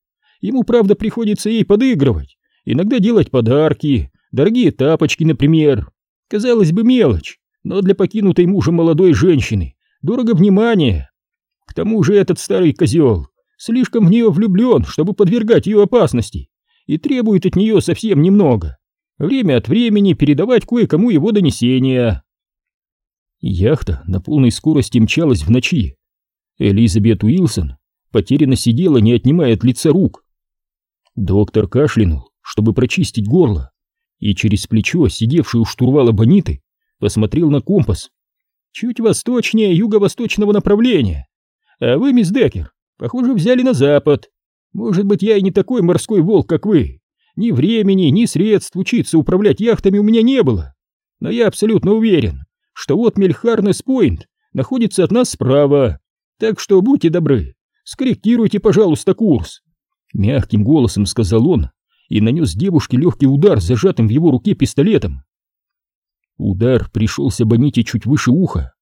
Ему, правда, приходится ей подыгрывать, иногда делать подарки, дорогие тапочки, например. Казалось бы, мелочь, но для покинутой мужем молодой женщины дорого внимание. К тому же этот старый козел слишком в нее влюблен, чтобы подвергать ее опасности, и требует от нее совсем немного время от времени передавать кое-кому его донесения. Яхта на полной скорости мчалась в ночи. Элизабет Уилсон потерянно сидела, не отнимая от лица рук. Доктор кашлянул, чтобы прочистить горло, и через плечо, сидевший у штурвала Бониты, посмотрел на компас. чуть восточнее юго-восточного направления. А вы, мисс Деккер, похоже, взяли на запад. Может быть, я и не такой морской волк, как вы. Ни времени, ни средств учиться управлять яхтами у меня не было. Но я абсолютно уверен, что вот Мельхарнес-Пойнт находится от нас справа. Так что будьте добры, скорректируйте, пожалуйста, курс. Мягким голосом сказал он и нанес девушке легкий удар зажатым в его руке пистолетом. Удар пришелся Боните чуть выше уха.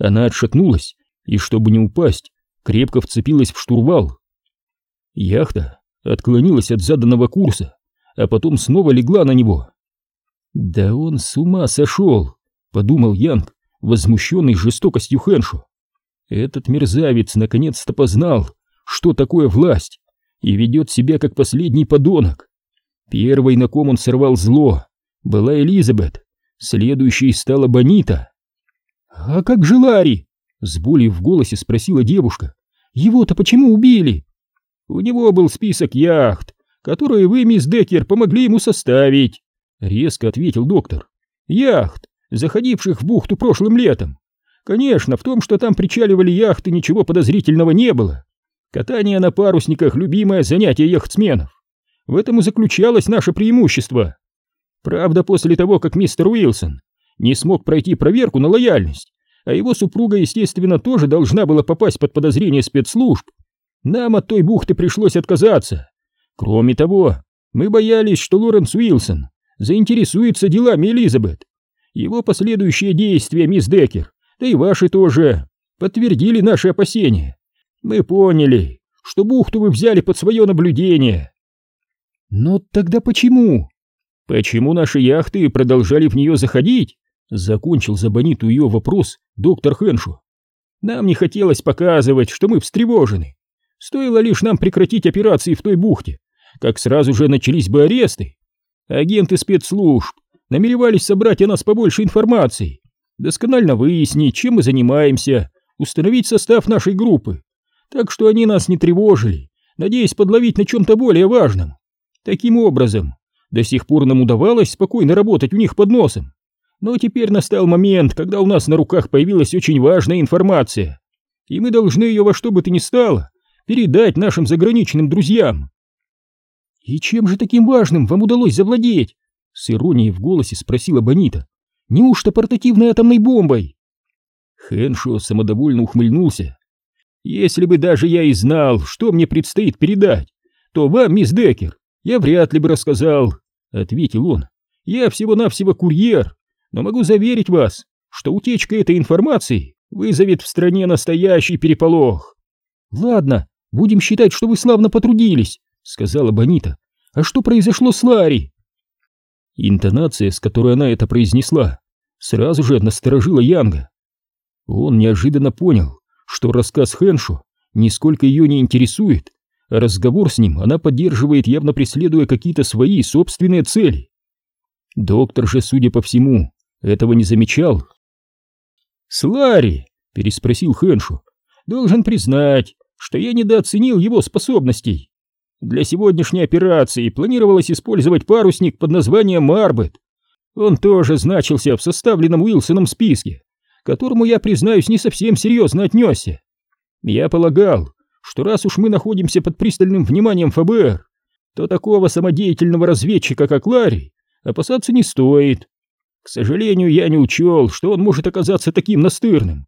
Она отшатнулась и, чтобы не упасть, крепко вцепилась в штурвал. Яхта отклонилась от заданного курса, а потом снова легла на него. «Да он с ума сошел!» — подумал Янг, возмущенный жестокостью Хэншу. «Этот мерзавец наконец-то познал, что такое власть, и ведет себя как последний подонок. Первой, на ком он сорвал зло, была Элизабет, следующей стала Бонита. «А как же Ларри?» — с болью в голосе спросила девушка. «Его-то почему убили?» «У него был список яхт, которые вы, мисс Деккер, помогли ему составить», — резко ответил доктор. «Яхт, заходивших в бухту прошлым летом. Конечно, в том, что там причаливали яхты, ничего подозрительного не было. Катание на парусниках — любимое занятие яхтсменов. В этом и заключалось наше преимущество. Правда, после того, как мистер Уилсон не смог пройти проверку на лояльность, а его супруга, естественно, тоже должна была попасть под подозрение спецслужб, нам от той бухты пришлось отказаться. Кроме того, мы боялись, что Лоренс Уилсон заинтересуется делами Элизабет. Его последующие действия, мисс Деккер, да и ваши тоже, подтвердили наши опасения. Мы поняли, что бухту вы взяли под свое наблюдение. Но тогда почему? Почему наши яхты продолжали в нее заходить? Закончил за Бониту ее вопрос доктор Хэншу. Нам не хотелось показывать, что мы встревожены. Стоило лишь нам прекратить операции в той бухте, как сразу же начались бы аресты. Агенты спецслужб намеревались собрать о нас побольше информации, досконально выяснить, чем мы занимаемся, установить состав нашей группы. Так что они нас не тревожили, надеясь подловить на чем-то более важном. Таким образом, до сих пор нам удавалось спокойно работать у них под носом. Но теперь настал момент, когда у нас на руках появилась очень важная информация, и мы должны ее во что бы то ни стало передать нашим заграничным друзьям. «И чем же таким важным вам удалось завладеть?» С иронией в голосе спросила Бонита. «Неужто портативной атомной бомбой?» Хэншо самодовольно ухмыльнулся. «Если бы даже я и знал, что мне предстоит передать, то вам, мисс Деккер, я вряд ли бы рассказал», — ответил он. «Я всего-навсего курьер, но могу заверить вас, что утечка этой информации вызовет в стране настоящий переполох». «Ладно, будем считать, что вы славно потрудились», — сказала Бонита. «А что произошло с Ларри?» Интонация, с которой она это произнесла, сразу же насторожила Янга. Он неожиданно понял, что рассказ Хэншу нисколько ее не интересует, а разговор с ним она поддерживает, явно преследуя какие-то свои собственные цели. Доктор же, судя по всему, этого не замечал. «Сларри!» — переспросил Хэншу. «Должен признать, что я недооценил его способностей. Для сегодняшней операции планировалось использовать парусник под названием «Марбет». Он тоже значился в составленном Уилсоном списке, которому я, признаюсь, не совсем серьезно отнесся. Я полагал, что раз уж мы находимся под пристальным вниманием ФБР, то такого самодеятельного разведчика, как Ларри, опасаться не стоит. К сожалению, я не учел, что он может оказаться таким настырным.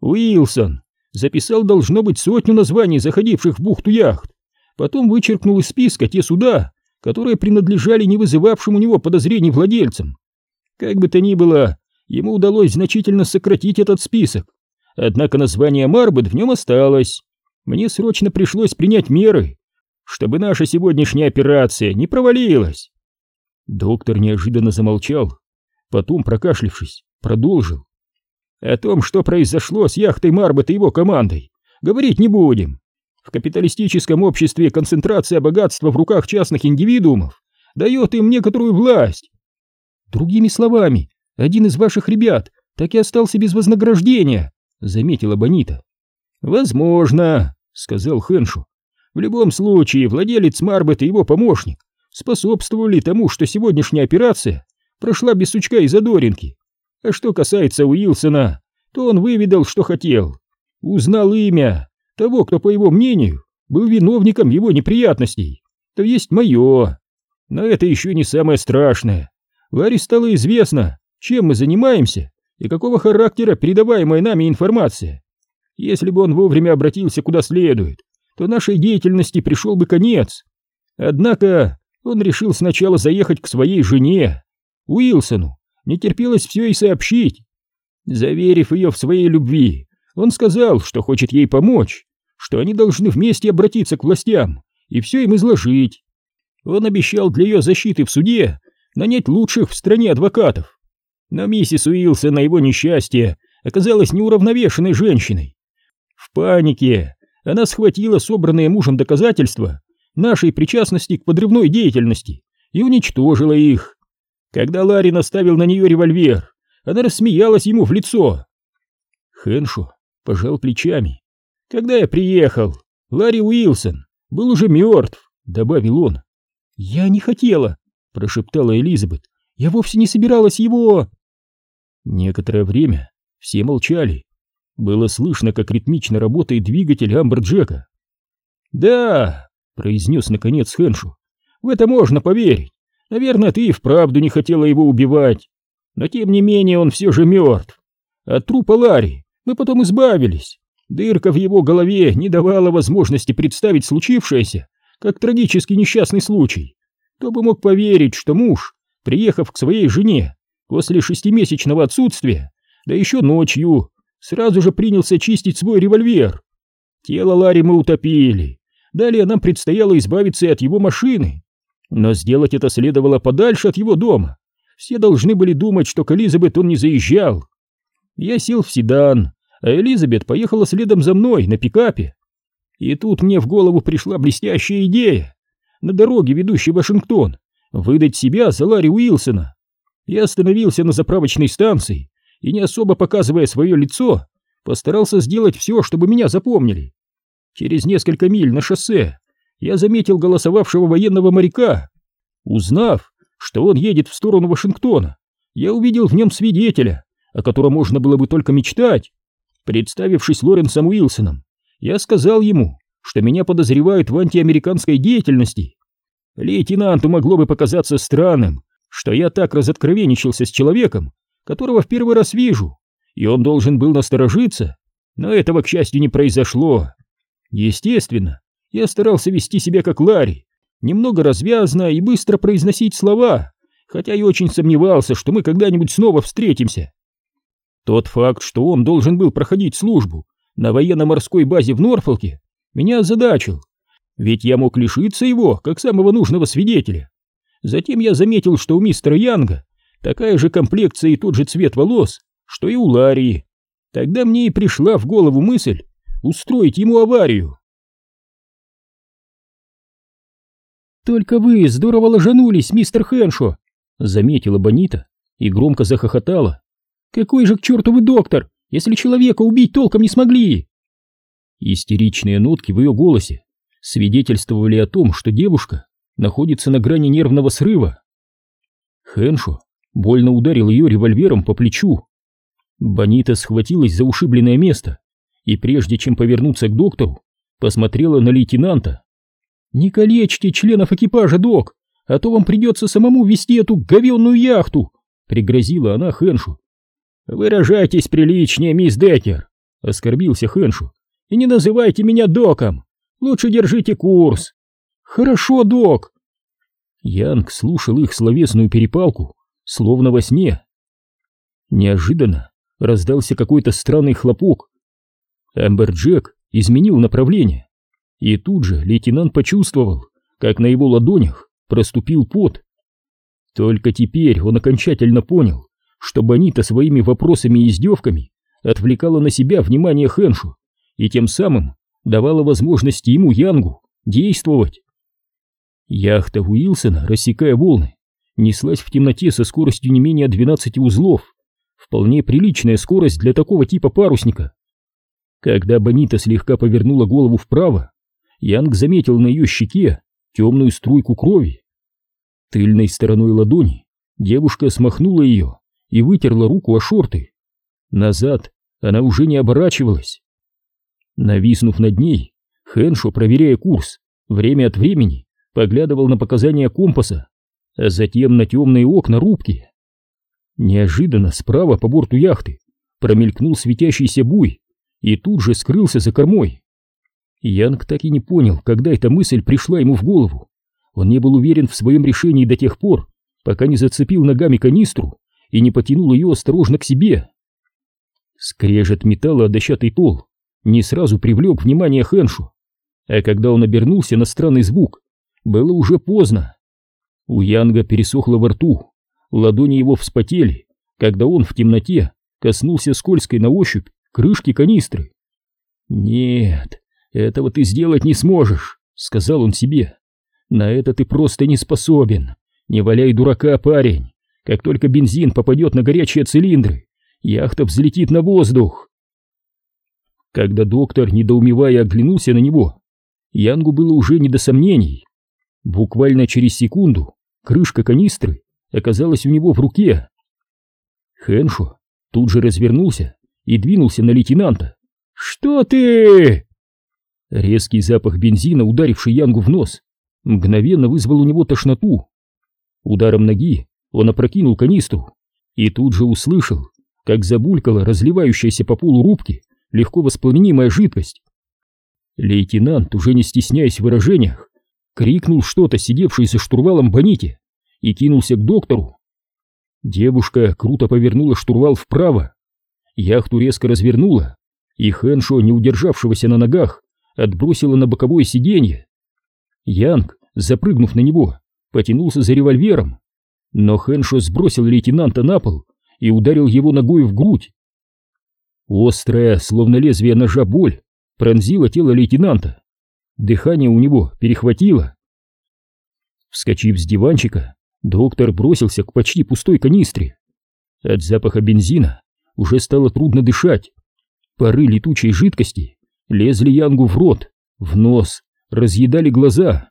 Уилсон записал, должно быть, сотню названий заходивших в бухту яхт, потом вычеркнул из списка те суда, которые принадлежали не вызывавшим у него подозрений владельцам. Как бы то ни было, ему удалось значительно сократить этот список, однако название Марбет в нем осталось. Мне срочно пришлось принять меры, чтобы наша сегодняшняя операция не провалилась. Доктор неожиданно замолчал, потом, прокашлившись, продолжил. О том, что произошло с яхтой Марбет и его командой, говорить не будем. В капиталистическом обществе концентрация богатства в руках частных индивидуумов дает им некоторую власть. Другими словами, один из ваших ребят так и остался без вознаграждения, заметила Бонита. Возможно, сказал Хэншу. В любом случае, владелец Марбет и его помощник способствовали тому, что сегодняшняя операция прошла без сучка и задоринки. А что касается Уилсона, то он выведал, что хотел. Узнал имя того, кто, по его мнению, был виновником его неприятностей, то есть мое. Но это еще не самое страшное. Ларри стало известно, чем мы занимаемся и какого характера передаваемая нами информация. Если бы он вовремя обратился куда следует, то нашей деятельности пришел бы конец. Однако он решил сначала заехать к своей жене, Уилсону, не терпелось все и сообщить. Заверив ее в своей любви, он сказал, что хочет ей помочь, что они должны вместе обратиться к властям и все им изложить. Он обещал для ее защиты в суде нанять лучших в стране адвокатов. Но миссис Уилсон на его несчастье оказалась неуравновешенной женщиной. В панике она схватила собранные мужем доказательства нашей причастности к подрывной деятельности и уничтожила их. Когда Ларри наставил на нее револьвер, она рассмеялась ему в лицо. Хэншо пожал плечами. Когда я приехал, Ларри Уилсон был уже мертв, добавил он. Я не хотела, прошептала Элизабет. Я вовсе не собиралась его... Некоторое время все молчали. Было слышно, как ритмично работает двигатель Амберджека. «Да», — произнес наконец Хэншу, — «в это можно поверить. Наверное, ты и вправду не хотела его убивать. Но тем не менее он все же мертв. От трупа Ларри мы потом избавились. Дырка в его голове не давала возможности представить случившееся, как трагический несчастный случай. Кто бы мог поверить, что муж, приехав к своей жене после шестимесячного отсутствия, да еще ночью, сразу же принялся чистить свой револьвер. Тело Ларри мы утопили. Далее нам предстояло избавиться от его машины. Но сделать это следовало подальше от его дома. Все должны были думать, что к Элизабет он не заезжал. Я сел в седан, а Элизабет поехала следом за мной на пикапе. И тут мне в голову пришла блестящая идея. На дороге, ведущей в Вашингтон, выдать себя за Ларри Уилсона. Я остановился на заправочной станции и, не особо показывая свое лицо, постарался сделать все, чтобы меня запомнили. Через несколько миль на шоссе я заметил голосовавшего военного моряка. Узнав, что он едет в сторону Вашингтона, я увидел в нем свидетеля, о котором можно было бы только мечтать. Представившись Лоренсом Уилсоном, я сказал ему, что меня подозревают в антиамериканской деятельности. Лейтенанту могло бы показаться странным, что я так разоткровенничался с человеком, которого в первый раз вижу, и он должен был насторожиться, но этого, к счастью, не произошло. Естественно, я старался вести себя как Ларри, немного развязно и быстро произносить слова, хотя и очень сомневался, что мы когда-нибудь снова встретимся. Тот факт, что он должен был проходить службу на военно-морской базе в Норфолке, меня озадачил, ведь я мог лишиться его, как самого нужного свидетеля. Затем я заметил, что у мистера Янга такая же комплекция и тот же цвет волос, что и у Ларри. Тогда мне и пришла в голову мысль устроить ему аварию. «Только вы здорово ложанулись, мистер Хэншо!» — заметила Бонита и громко захохотала. «Какой же к черту вы доктор, если человека убить толком не смогли?» Истеричные нотки в ее голосе свидетельствовали о том, что девушка находится на грани нервного срыва. Хэншо больно ударил ее револьвером по плечу. Бонита схватилась за ушибленное место и прежде чем повернуться к доктору, посмотрела на лейтенанта. «Не калечьте членов экипажа, док, а то вам придется самому вести эту говенную яхту!» — пригрозила она Хэншу. «Выражайтесь приличнее, мисс Деккер!» — оскорбился Хэншу. «И не называйте меня доком! Лучше держите курс!» «Хорошо, док!» Янг слушал их словесную перепалку, словно во сне. Неожиданно раздался какой-то странный хлопок. Эмбер Джек изменил направление, и тут же лейтенант почувствовал, как на его ладонях проступил пот. Только теперь он окончательно понял, что Бонита своими вопросами и издевками отвлекала на себя внимание Хэншу и тем самым давала возможность ему, Янгу, действовать. Яхта Уилсона, рассекая волны, неслась в темноте со скоростью не менее 12 узлов. Вполне приличная скорость для такого типа парусника. Когда Бонита слегка повернула голову вправо, Янг заметил на ее щеке темную струйку крови. Тыльной стороной ладони девушка смахнула ее и вытерла руку о шорты. Назад она уже не оборачивалась. Нависнув над ней, Хэншо, проверяя курс, время от времени поглядывал на показания компаса, а затем на темные окна рубки. Неожиданно справа по борту яхты промелькнул светящийся буй и тут же скрылся за кормой. Янг так и не понял, когда эта мысль пришла ему в голову. Он не был уверен в своем решении до тех пор, пока не зацепил ногами канистру и не потянул ее осторожно к себе. Скрежет металла о дощатый пол не сразу привлек внимание Хэншу, а когда он обернулся на странный звук, было уже поздно. У Янга пересохло во рту, ладони его вспотели, когда он в темноте коснулся скользкой на ощупь крышки канистры. «Нет, этого ты сделать не сможешь», — сказал он себе. «На это ты просто не способен. Не валяй дурака, парень. Как только бензин попадет на горячие цилиндры, яхта взлетит на воздух». Когда доктор, недоумевая, оглянулся на него, Янгу было уже не до сомнений. Буквально через секунду крышка канистры оказалась у него в руке. Хэншо тут же развернулся и двинулся на лейтенанта. «Что ты?» Резкий запах бензина, ударивший Янгу в нос, мгновенно вызвал у него тошноту. Ударом ноги он опрокинул канистру и тут же услышал, как забулькала разливающаяся по полу рубки легко воспламенимая жидкость. Лейтенант, уже не стесняясь в выражениях, крикнул что-то сидевшей за штурвалом Боните и кинулся к доктору. Девушка круто повернула штурвал вправо. Яхту резко развернула, и Хэншо, не удержавшегося на ногах, отбросила на боковое сиденье. Янг, запрыгнув на него, потянулся за револьвером, но Хэншо сбросил лейтенанта на пол и ударил его ногой в грудь. Острая, словно лезвие ножа боль, пронзила тело лейтенанта. Дыхание у него перехватило. Вскочив с диванчика, доктор бросился к почти пустой канистре. От запаха бензина уже стало трудно дышать. Пары летучей жидкости лезли Янгу в рот, в нос, разъедали глаза.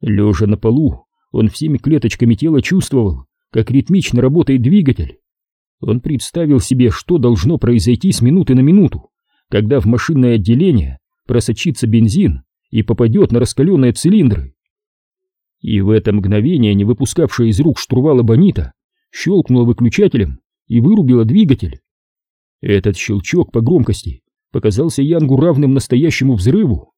Лежа на полу, он всеми клеточками тела чувствовал, как ритмично работает двигатель. Он представил себе, что должно произойти с минуты на минуту, когда в машинное отделение просочится бензин и попадет на раскаленные цилиндры. И в это мгновение, не выпускавшая из рук штурвала Бонита, щелкнула выключателем и вырубила двигатель. Этот щелчок по громкости показался Янгу равным настоящему взрыву.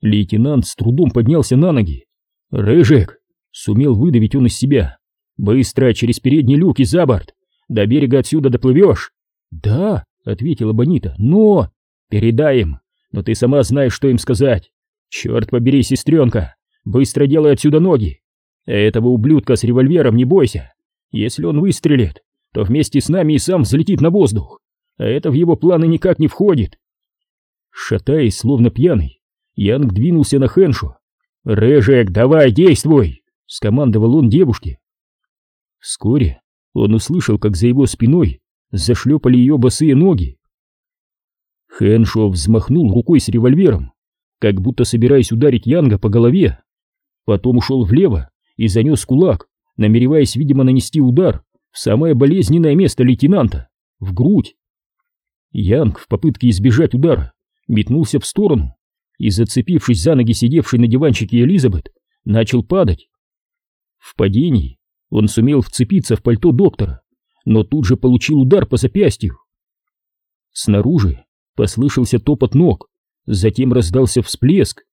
Лейтенант с трудом поднялся на ноги. «Рыжик!» — сумел выдавить он из себя. «Быстро, через передний люк и за борт! До берега отсюда доплывешь!» «Да!» — ответила Бонита. «Но...» «Передай им! Но ты сама знаешь, что им сказать! Черт побери, сестренка! Быстро делай отсюда ноги! Этого ублюдка с револьвером не бойся! Если он выстрелит, то вместе с нами и сам взлетит на воздух! А это в его планы никак не входит!» Шатаясь, словно пьяный, Янг двинулся на Хэншу. «Рыжик, давай, действуй!» — скомандовал он девушке. Вскоре он услышал, как за его спиной зашлепали ее босые ноги. Хэншо взмахнул рукой с револьвером, как будто собираясь ударить Янга по голове. Потом ушел влево и занес кулак, намереваясь, видимо, нанести удар в самое болезненное место лейтенанта, в грудь. Янг в попытке избежать удара метнулся в сторону и, зацепившись за ноги сидевшей на диванчике Элизабет, начал падать. В падении он сумел вцепиться в пальто доктора, но тут же получил удар по запястью. Снаружи послышался топот ног, затем раздался всплеск.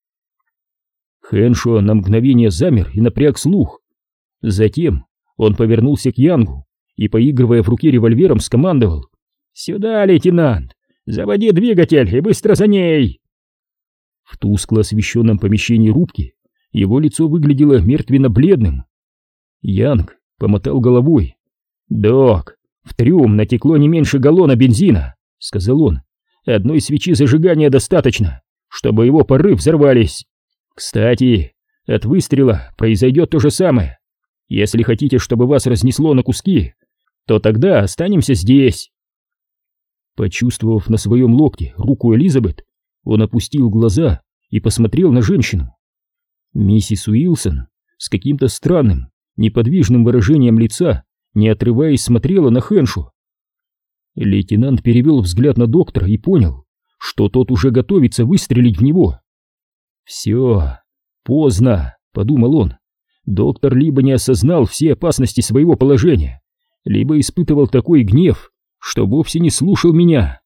Хэншо на мгновение замер и напряг слух. Затем он повернулся к Янгу и, поигрывая в руке револьвером, скомандовал. «Сюда, лейтенант! Заводи двигатель и быстро за ней!» В тускло освещенном помещении рубки его лицо выглядело мертвенно-бледным. Янг помотал головой. «Док, в трюм натекло не меньше галлона бензина», — сказал он. «Одной свечи зажигания достаточно, чтобы его пары взорвались. Кстати, от выстрела произойдет то же самое. Если хотите, чтобы вас разнесло на куски, то тогда останемся здесь». Почувствовав на своем локте руку Элизабет, он опустил глаза и посмотрел на женщину. Миссис Уилсон с каким-то странным, неподвижным выражением лица, не отрываясь, смотрела на Хэншу. Лейтенант перевел взгляд на доктора и понял, что тот уже готовится выстрелить в него. «Все, поздно», — подумал он. Доктор либо не осознал все опасности своего положения, либо испытывал такой гнев, что вовсе не слушал меня.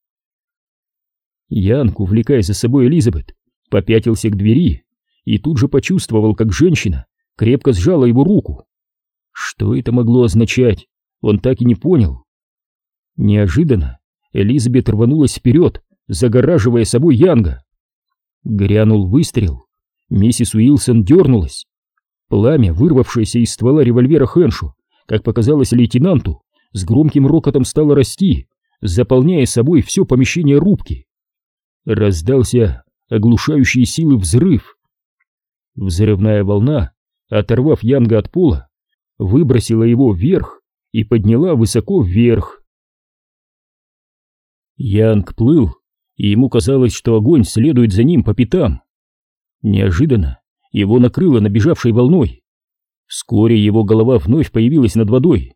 Янг, увлекая за собой Элизабет, попятился к двери и тут же почувствовал, как женщина крепко сжала его руку. Что это могло означать, он так и не понял. Неожиданно Элизабет рванулась вперед, загораживая собой Янга. Грянул выстрел. Миссис Уилсон дернулась. Пламя, вырвавшееся из ствола револьвера Хэншу, как показалось лейтенанту, с громким рокотом стало расти, заполняя собой все помещение рубки. Раздался оглушающий силы взрыв. Взрывная волна, оторвав Янга от пола, выбросила его вверх и подняла высоко вверх. Янг плыл, и ему казалось, что огонь следует за ним по пятам. Неожиданно его накрыло набежавшей волной. Вскоре его голова вновь появилась над водой.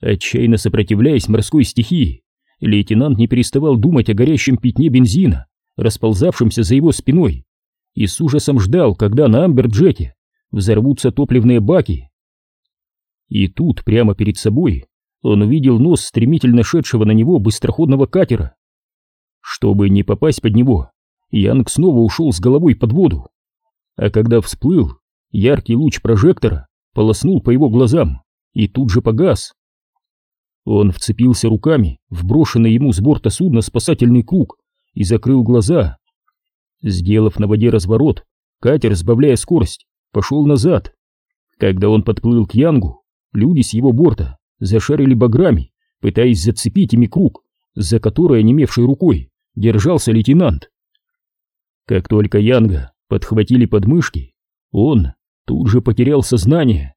Отчаянно сопротивляясь морской стихии, лейтенант не переставал думать о горящем пятне бензина, расползавшемся за его спиной, и с ужасом ждал, когда на Амберджете взорвутся топливные баки. И тут, прямо перед собой, он увидел нос стремительно шедшего на него быстроходного катера. Чтобы не попасть под него, Янг снова ушел с головой под воду. А когда всплыл, яркий луч прожектора полоснул по его глазам и тут же погас. Он вцепился руками в брошенный ему с борта судна спасательный круг и закрыл глаза. Сделав на воде разворот, катер, сбавляя скорость, пошел назад. Когда он подплыл к Янгу, люди с его борта зашарили баграми, пытаясь зацепить ими круг, за который, онемевшей рукой, держался лейтенант. Как только Янга подхватили подмышки, он тут же потерял сознание.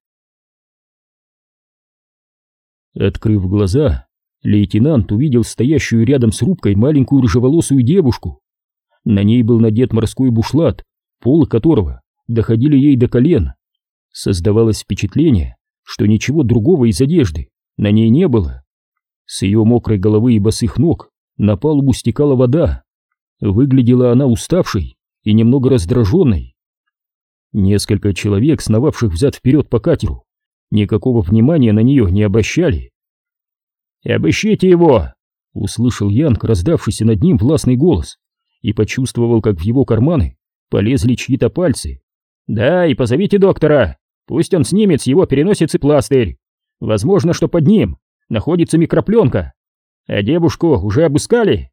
Открыв глаза, лейтенант увидел стоящую рядом с рубкой маленькую рыжеволосую девушку. На ней был надет морской бушлат, полы которого доходили ей до колен. Создавалось впечатление, что ничего другого из одежды на ней не было. С ее мокрой головы и босых ног на палубу стекала вода. Выглядела она уставшей и немного раздраженной. Несколько человек, сновавших взад-вперед по катеру, никакого внимания на нее не обращали. «Обыщите его!» — услышал Янг, раздавшийся над ним властный голос, и почувствовал, как в его карманы полезли чьи-то пальцы. «Да, и позовите доктора, пусть он снимет с его переносицы пластырь. Возможно, что под ним находится микропленка. А девушку уже обыскали?»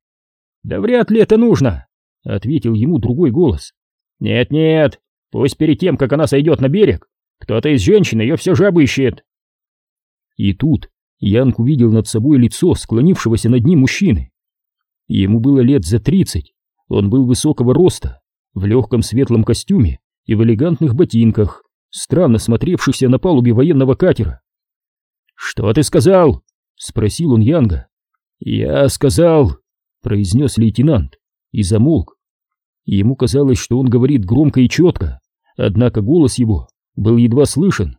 «Да вряд ли это нужно», — ответил ему другой голос. «Нет-нет, пусть перед тем, как она сойдет на берег, кто-то из женщин ее все же обыщет». И тут Янг увидел над собой лицо склонившегося над ним мужчины. Ему было лет за тридцать, он был высокого роста, в легком светлом костюме и в элегантных ботинках, странно смотревшихся на палубе военного катера. «Что ты сказал?» — спросил он Янга. «Я сказал...» — произнес лейтенант и замолк. Ему казалось, что он говорит громко и четко, однако голос его был едва слышен.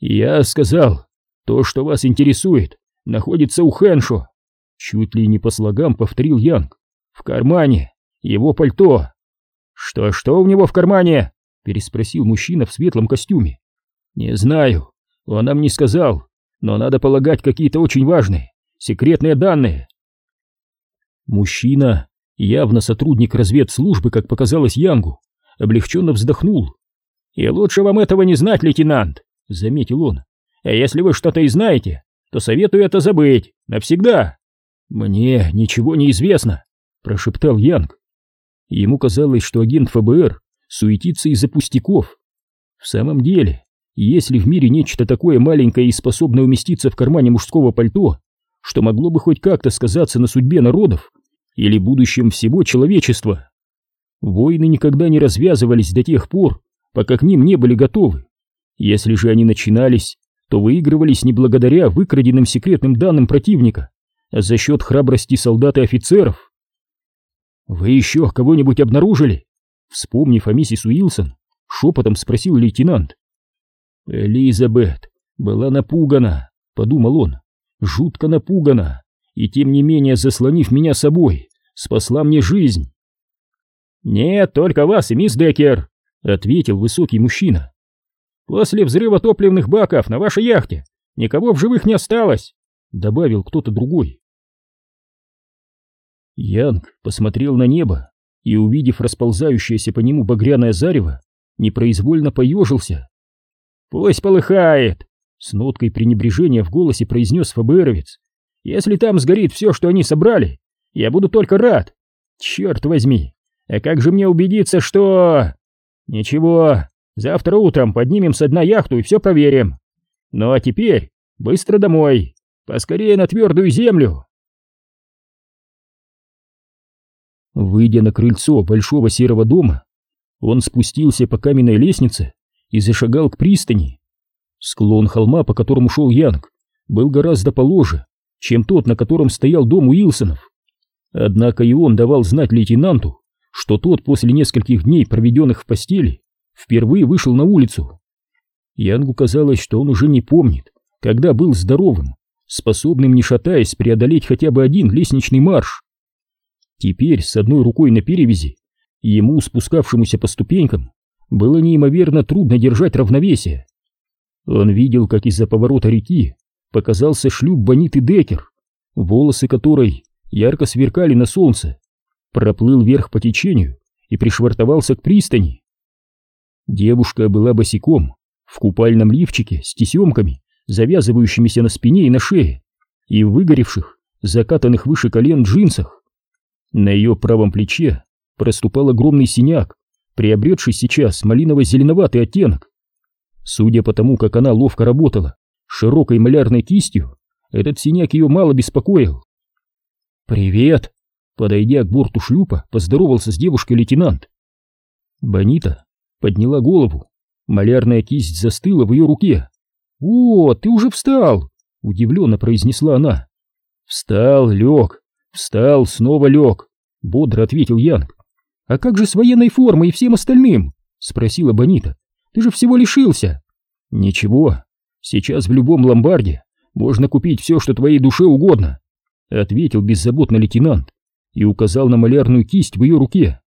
«Я сказал, то, что вас интересует, находится у Хэншо!» Чуть ли не по слогам повторил Янг. «В кармане! Его пальто!» «Что-что у него в кармане?» Переспросил мужчина в светлом костюме. «Не знаю, он нам не сказал, но надо полагать какие-то очень важные, секретные данные». Мужчина, явно сотрудник разведслужбы, как показалось Янгу, облегченно вздохнул. «И лучше вам этого не знать, лейтенант», — заметил он. «А если вы что-то и знаете, то советую это забыть, навсегда». «Мне ничего не известно», — прошептал Янг. Ему казалось, что агент ФБР суетится из-за пустяков. В самом деле, если в мире нечто такое маленькое и способное уместиться в кармане мужского пальто, что могло бы хоть как-то сказаться на судьбе народов или будущем всего человечества, войны никогда не развязывались до тех пор, пока к ним не были готовы. Если же они начинались, то выигрывались не благодаря выкраденным секретным данным противника, а за счет храбрости солдат и офицеров. «Вы еще кого-нибудь обнаружили?» Вспомнив о миссис Уилсон, шепотом спросил лейтенант. Элизабет была напугана, подумал он, жутко напугана, и тем не менее, заслонив меня собой, спасла мне жизнь. «Нет, только вас и мисс Деккер», — ответил высокий мужчина. «После взрыва топливных баков на вашей яхте никого в живых не осталось», — добавил кто-то другой. Янг посмотрел на небо и, увидев расползающееся по нему багряное зарево, непроизвольно поежился. «Пусть полыхает!» — с ноткой пренебрежения в голосе произнес ФБРовец. «Если там сгорит все, что они собрали, я буду только рад. Черт возьми, а как же мне убедиться, что...» «Ничего, завтра утром поднимем с дна яхту и все проверим. Ну а теперь быстро домой, поскорее на твердую землю!» Выйдя на крыльцо большого серого дома, он спустился по каменной лестнице и зашагал к пристани. Склон холма, по которому шел Янг, был гораздо положе, чем тот, на котором стоял дом Уилсонов. Однако и он давал знать лейтенанту, что тот после нескольких дней, проведенных в постели, впервые вышел на улицу. Янгу казалось, что он уже не помнит, когда был здоровым, способным, не шатаясь, преодолеть хотя бы один лестничный марш. Теперь с одной рукой на перевязи, ему, спускавшемуся по ступенькам, было неимоверно трудно держать равновесие. Он видел, как из-за поворота реки показался шлюп Бониты Декер, волосы которой ярко сверкали на солнце, проплыл вверх по течению и пришвартовался к пристани. Девушка была босиком, в купальном лифчике с тесемками, завязывающимися на спине и на шее, и в выгоревших, закатанных выше колен джинсах. На ее правом плече проступал огромный синяк, приобретший сейчас малиново-зеленоватый оттенок. Судя по тому, как она ловко работала, широкой малярной кистью, этот синяк ее мало беспокоил. «Привет!» Подойдя к борту шлюпа, поздоровался с девушкой лейтенант. Бонита подняла голову, малярная кисть застыла в ее руке. «О, ты уже встал!» — удивленно произнесла она. «Встал, лег, «Встал, снова лег», — бодро ответил Янг. «А как же с военной формой и всем остальным?» — спросила Бонита. «Ты же всего лишился». «Ничего, сейчас в любом ломбарде можно купить все, что твоей душе угодно», — ответил беззаботно лейтенант и указал на малярную кисть в ее руке.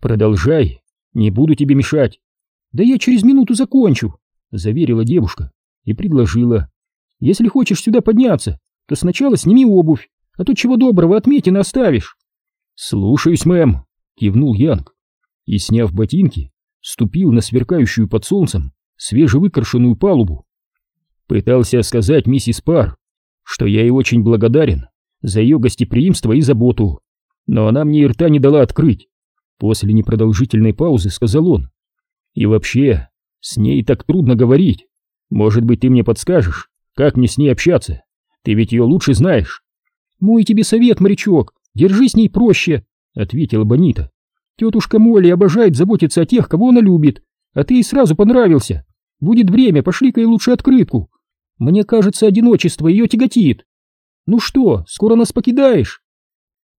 «Продолжай, не буду тебе мешать». «Да я через минуту закончу», — заверила девушка и предложила. «Если хочешь сюда подняться, то сначала сними обувь, а то чего доброго отметин оставишь. Слушаюсь, мэм, кивнул Янг и, сняв ботинки, ступил на сверкающую под солнцем свежевыкрашенную палубу. Пытался сказать миссис Пар, что я ей очень благодарен за ее гостеприимство и заботу, но она мне и рта не дала открыть. После непродолжительной паузы сказал он. И вообще, с ней так трудно говорить. Может быть, ты мне подскажешь, как мне с ней общаться? Ты ведь ее лучше знаешь. «Мой тебе совет, морячок, держи с ней проще», — ответила Бонита. «Тетушка Молли обожает заботиться о тех, кого она любит, а ты ей сразу понравился. Будет время, пошли-ка ей лучше открытку. Мне кажется, одиночество ее тяготит. Ну что, скоро нас покидаешь?»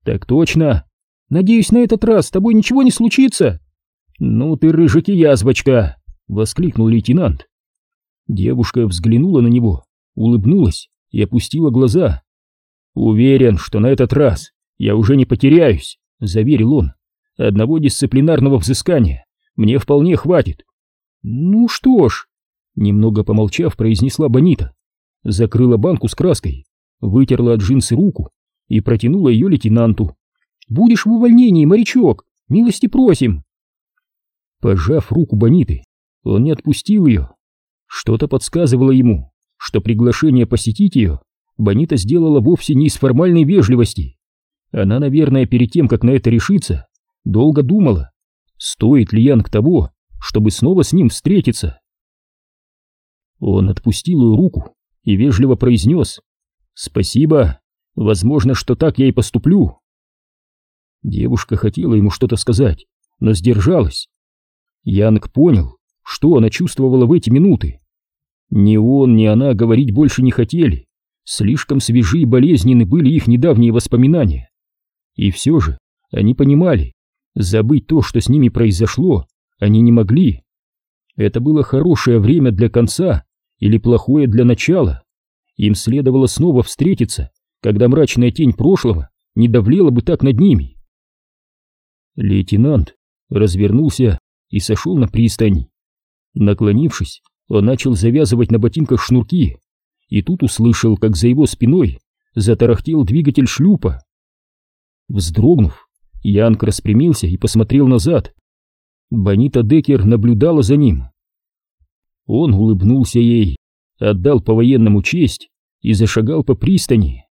«Так точно. Надеюсь, на этот раз с тобой ничего не случится?» «Ну ты, рыжик и язвочка!» — воскликнул лейтенант. Девушка взглянула на него, улыбнулась и опустила глаза. «Уверен, что на этот раз я уже не потеряюсь», — заверил он. «Одного дисциплинарного взыскания мне вполне хватит». «Ну что ж», — немного помолчав, произнесла Бонита, закрыла банку с краской, вытерла от джинсы руку и протянула ее лейтенанту. «Будешь в увольнении, морячок, милости просим». Пожав руку Бониты, он не отпустил ее. Что-то подсказывало ему, что приглашение посетить ее Бонита сделала вовсе не из формальной вежливости. Она, наверное, перед тем, как на это решиться, долго думала, стоит ли Янг того, чтобы снова с ним встретиться. Он отпустил ее руку и вежливо произнес «Спасибо, возможно, что так я и поступлю». Девушка хотела ему что-то сказать, но сдержалась. Янг понял, что она чувствовала в эти минуты. Ни он, ни она говорить больше не хотели. Слишком свежи и болезненны были их недавние воспоминания. И все же они понимали, забыть то, что с ними произошло, они не могли. Это было хорошее время для конца или плохое для начала. Им следовало снова встретиться когда мрачная тень прошлого не давлела бы так над ними. Лейтенант развернулся и сошел на пристань. Наклонившись, он начал завязывать на ботинках шнурки, и тут услышал, как за его спиной затарахтел двигатель шлюпа. Вздрогнув, Янг распрямился и посмотрел назад. Бонита Декер наблюдала за ним. Он улыбнулся ей, отдал по-военному честь и зашагал по пристани.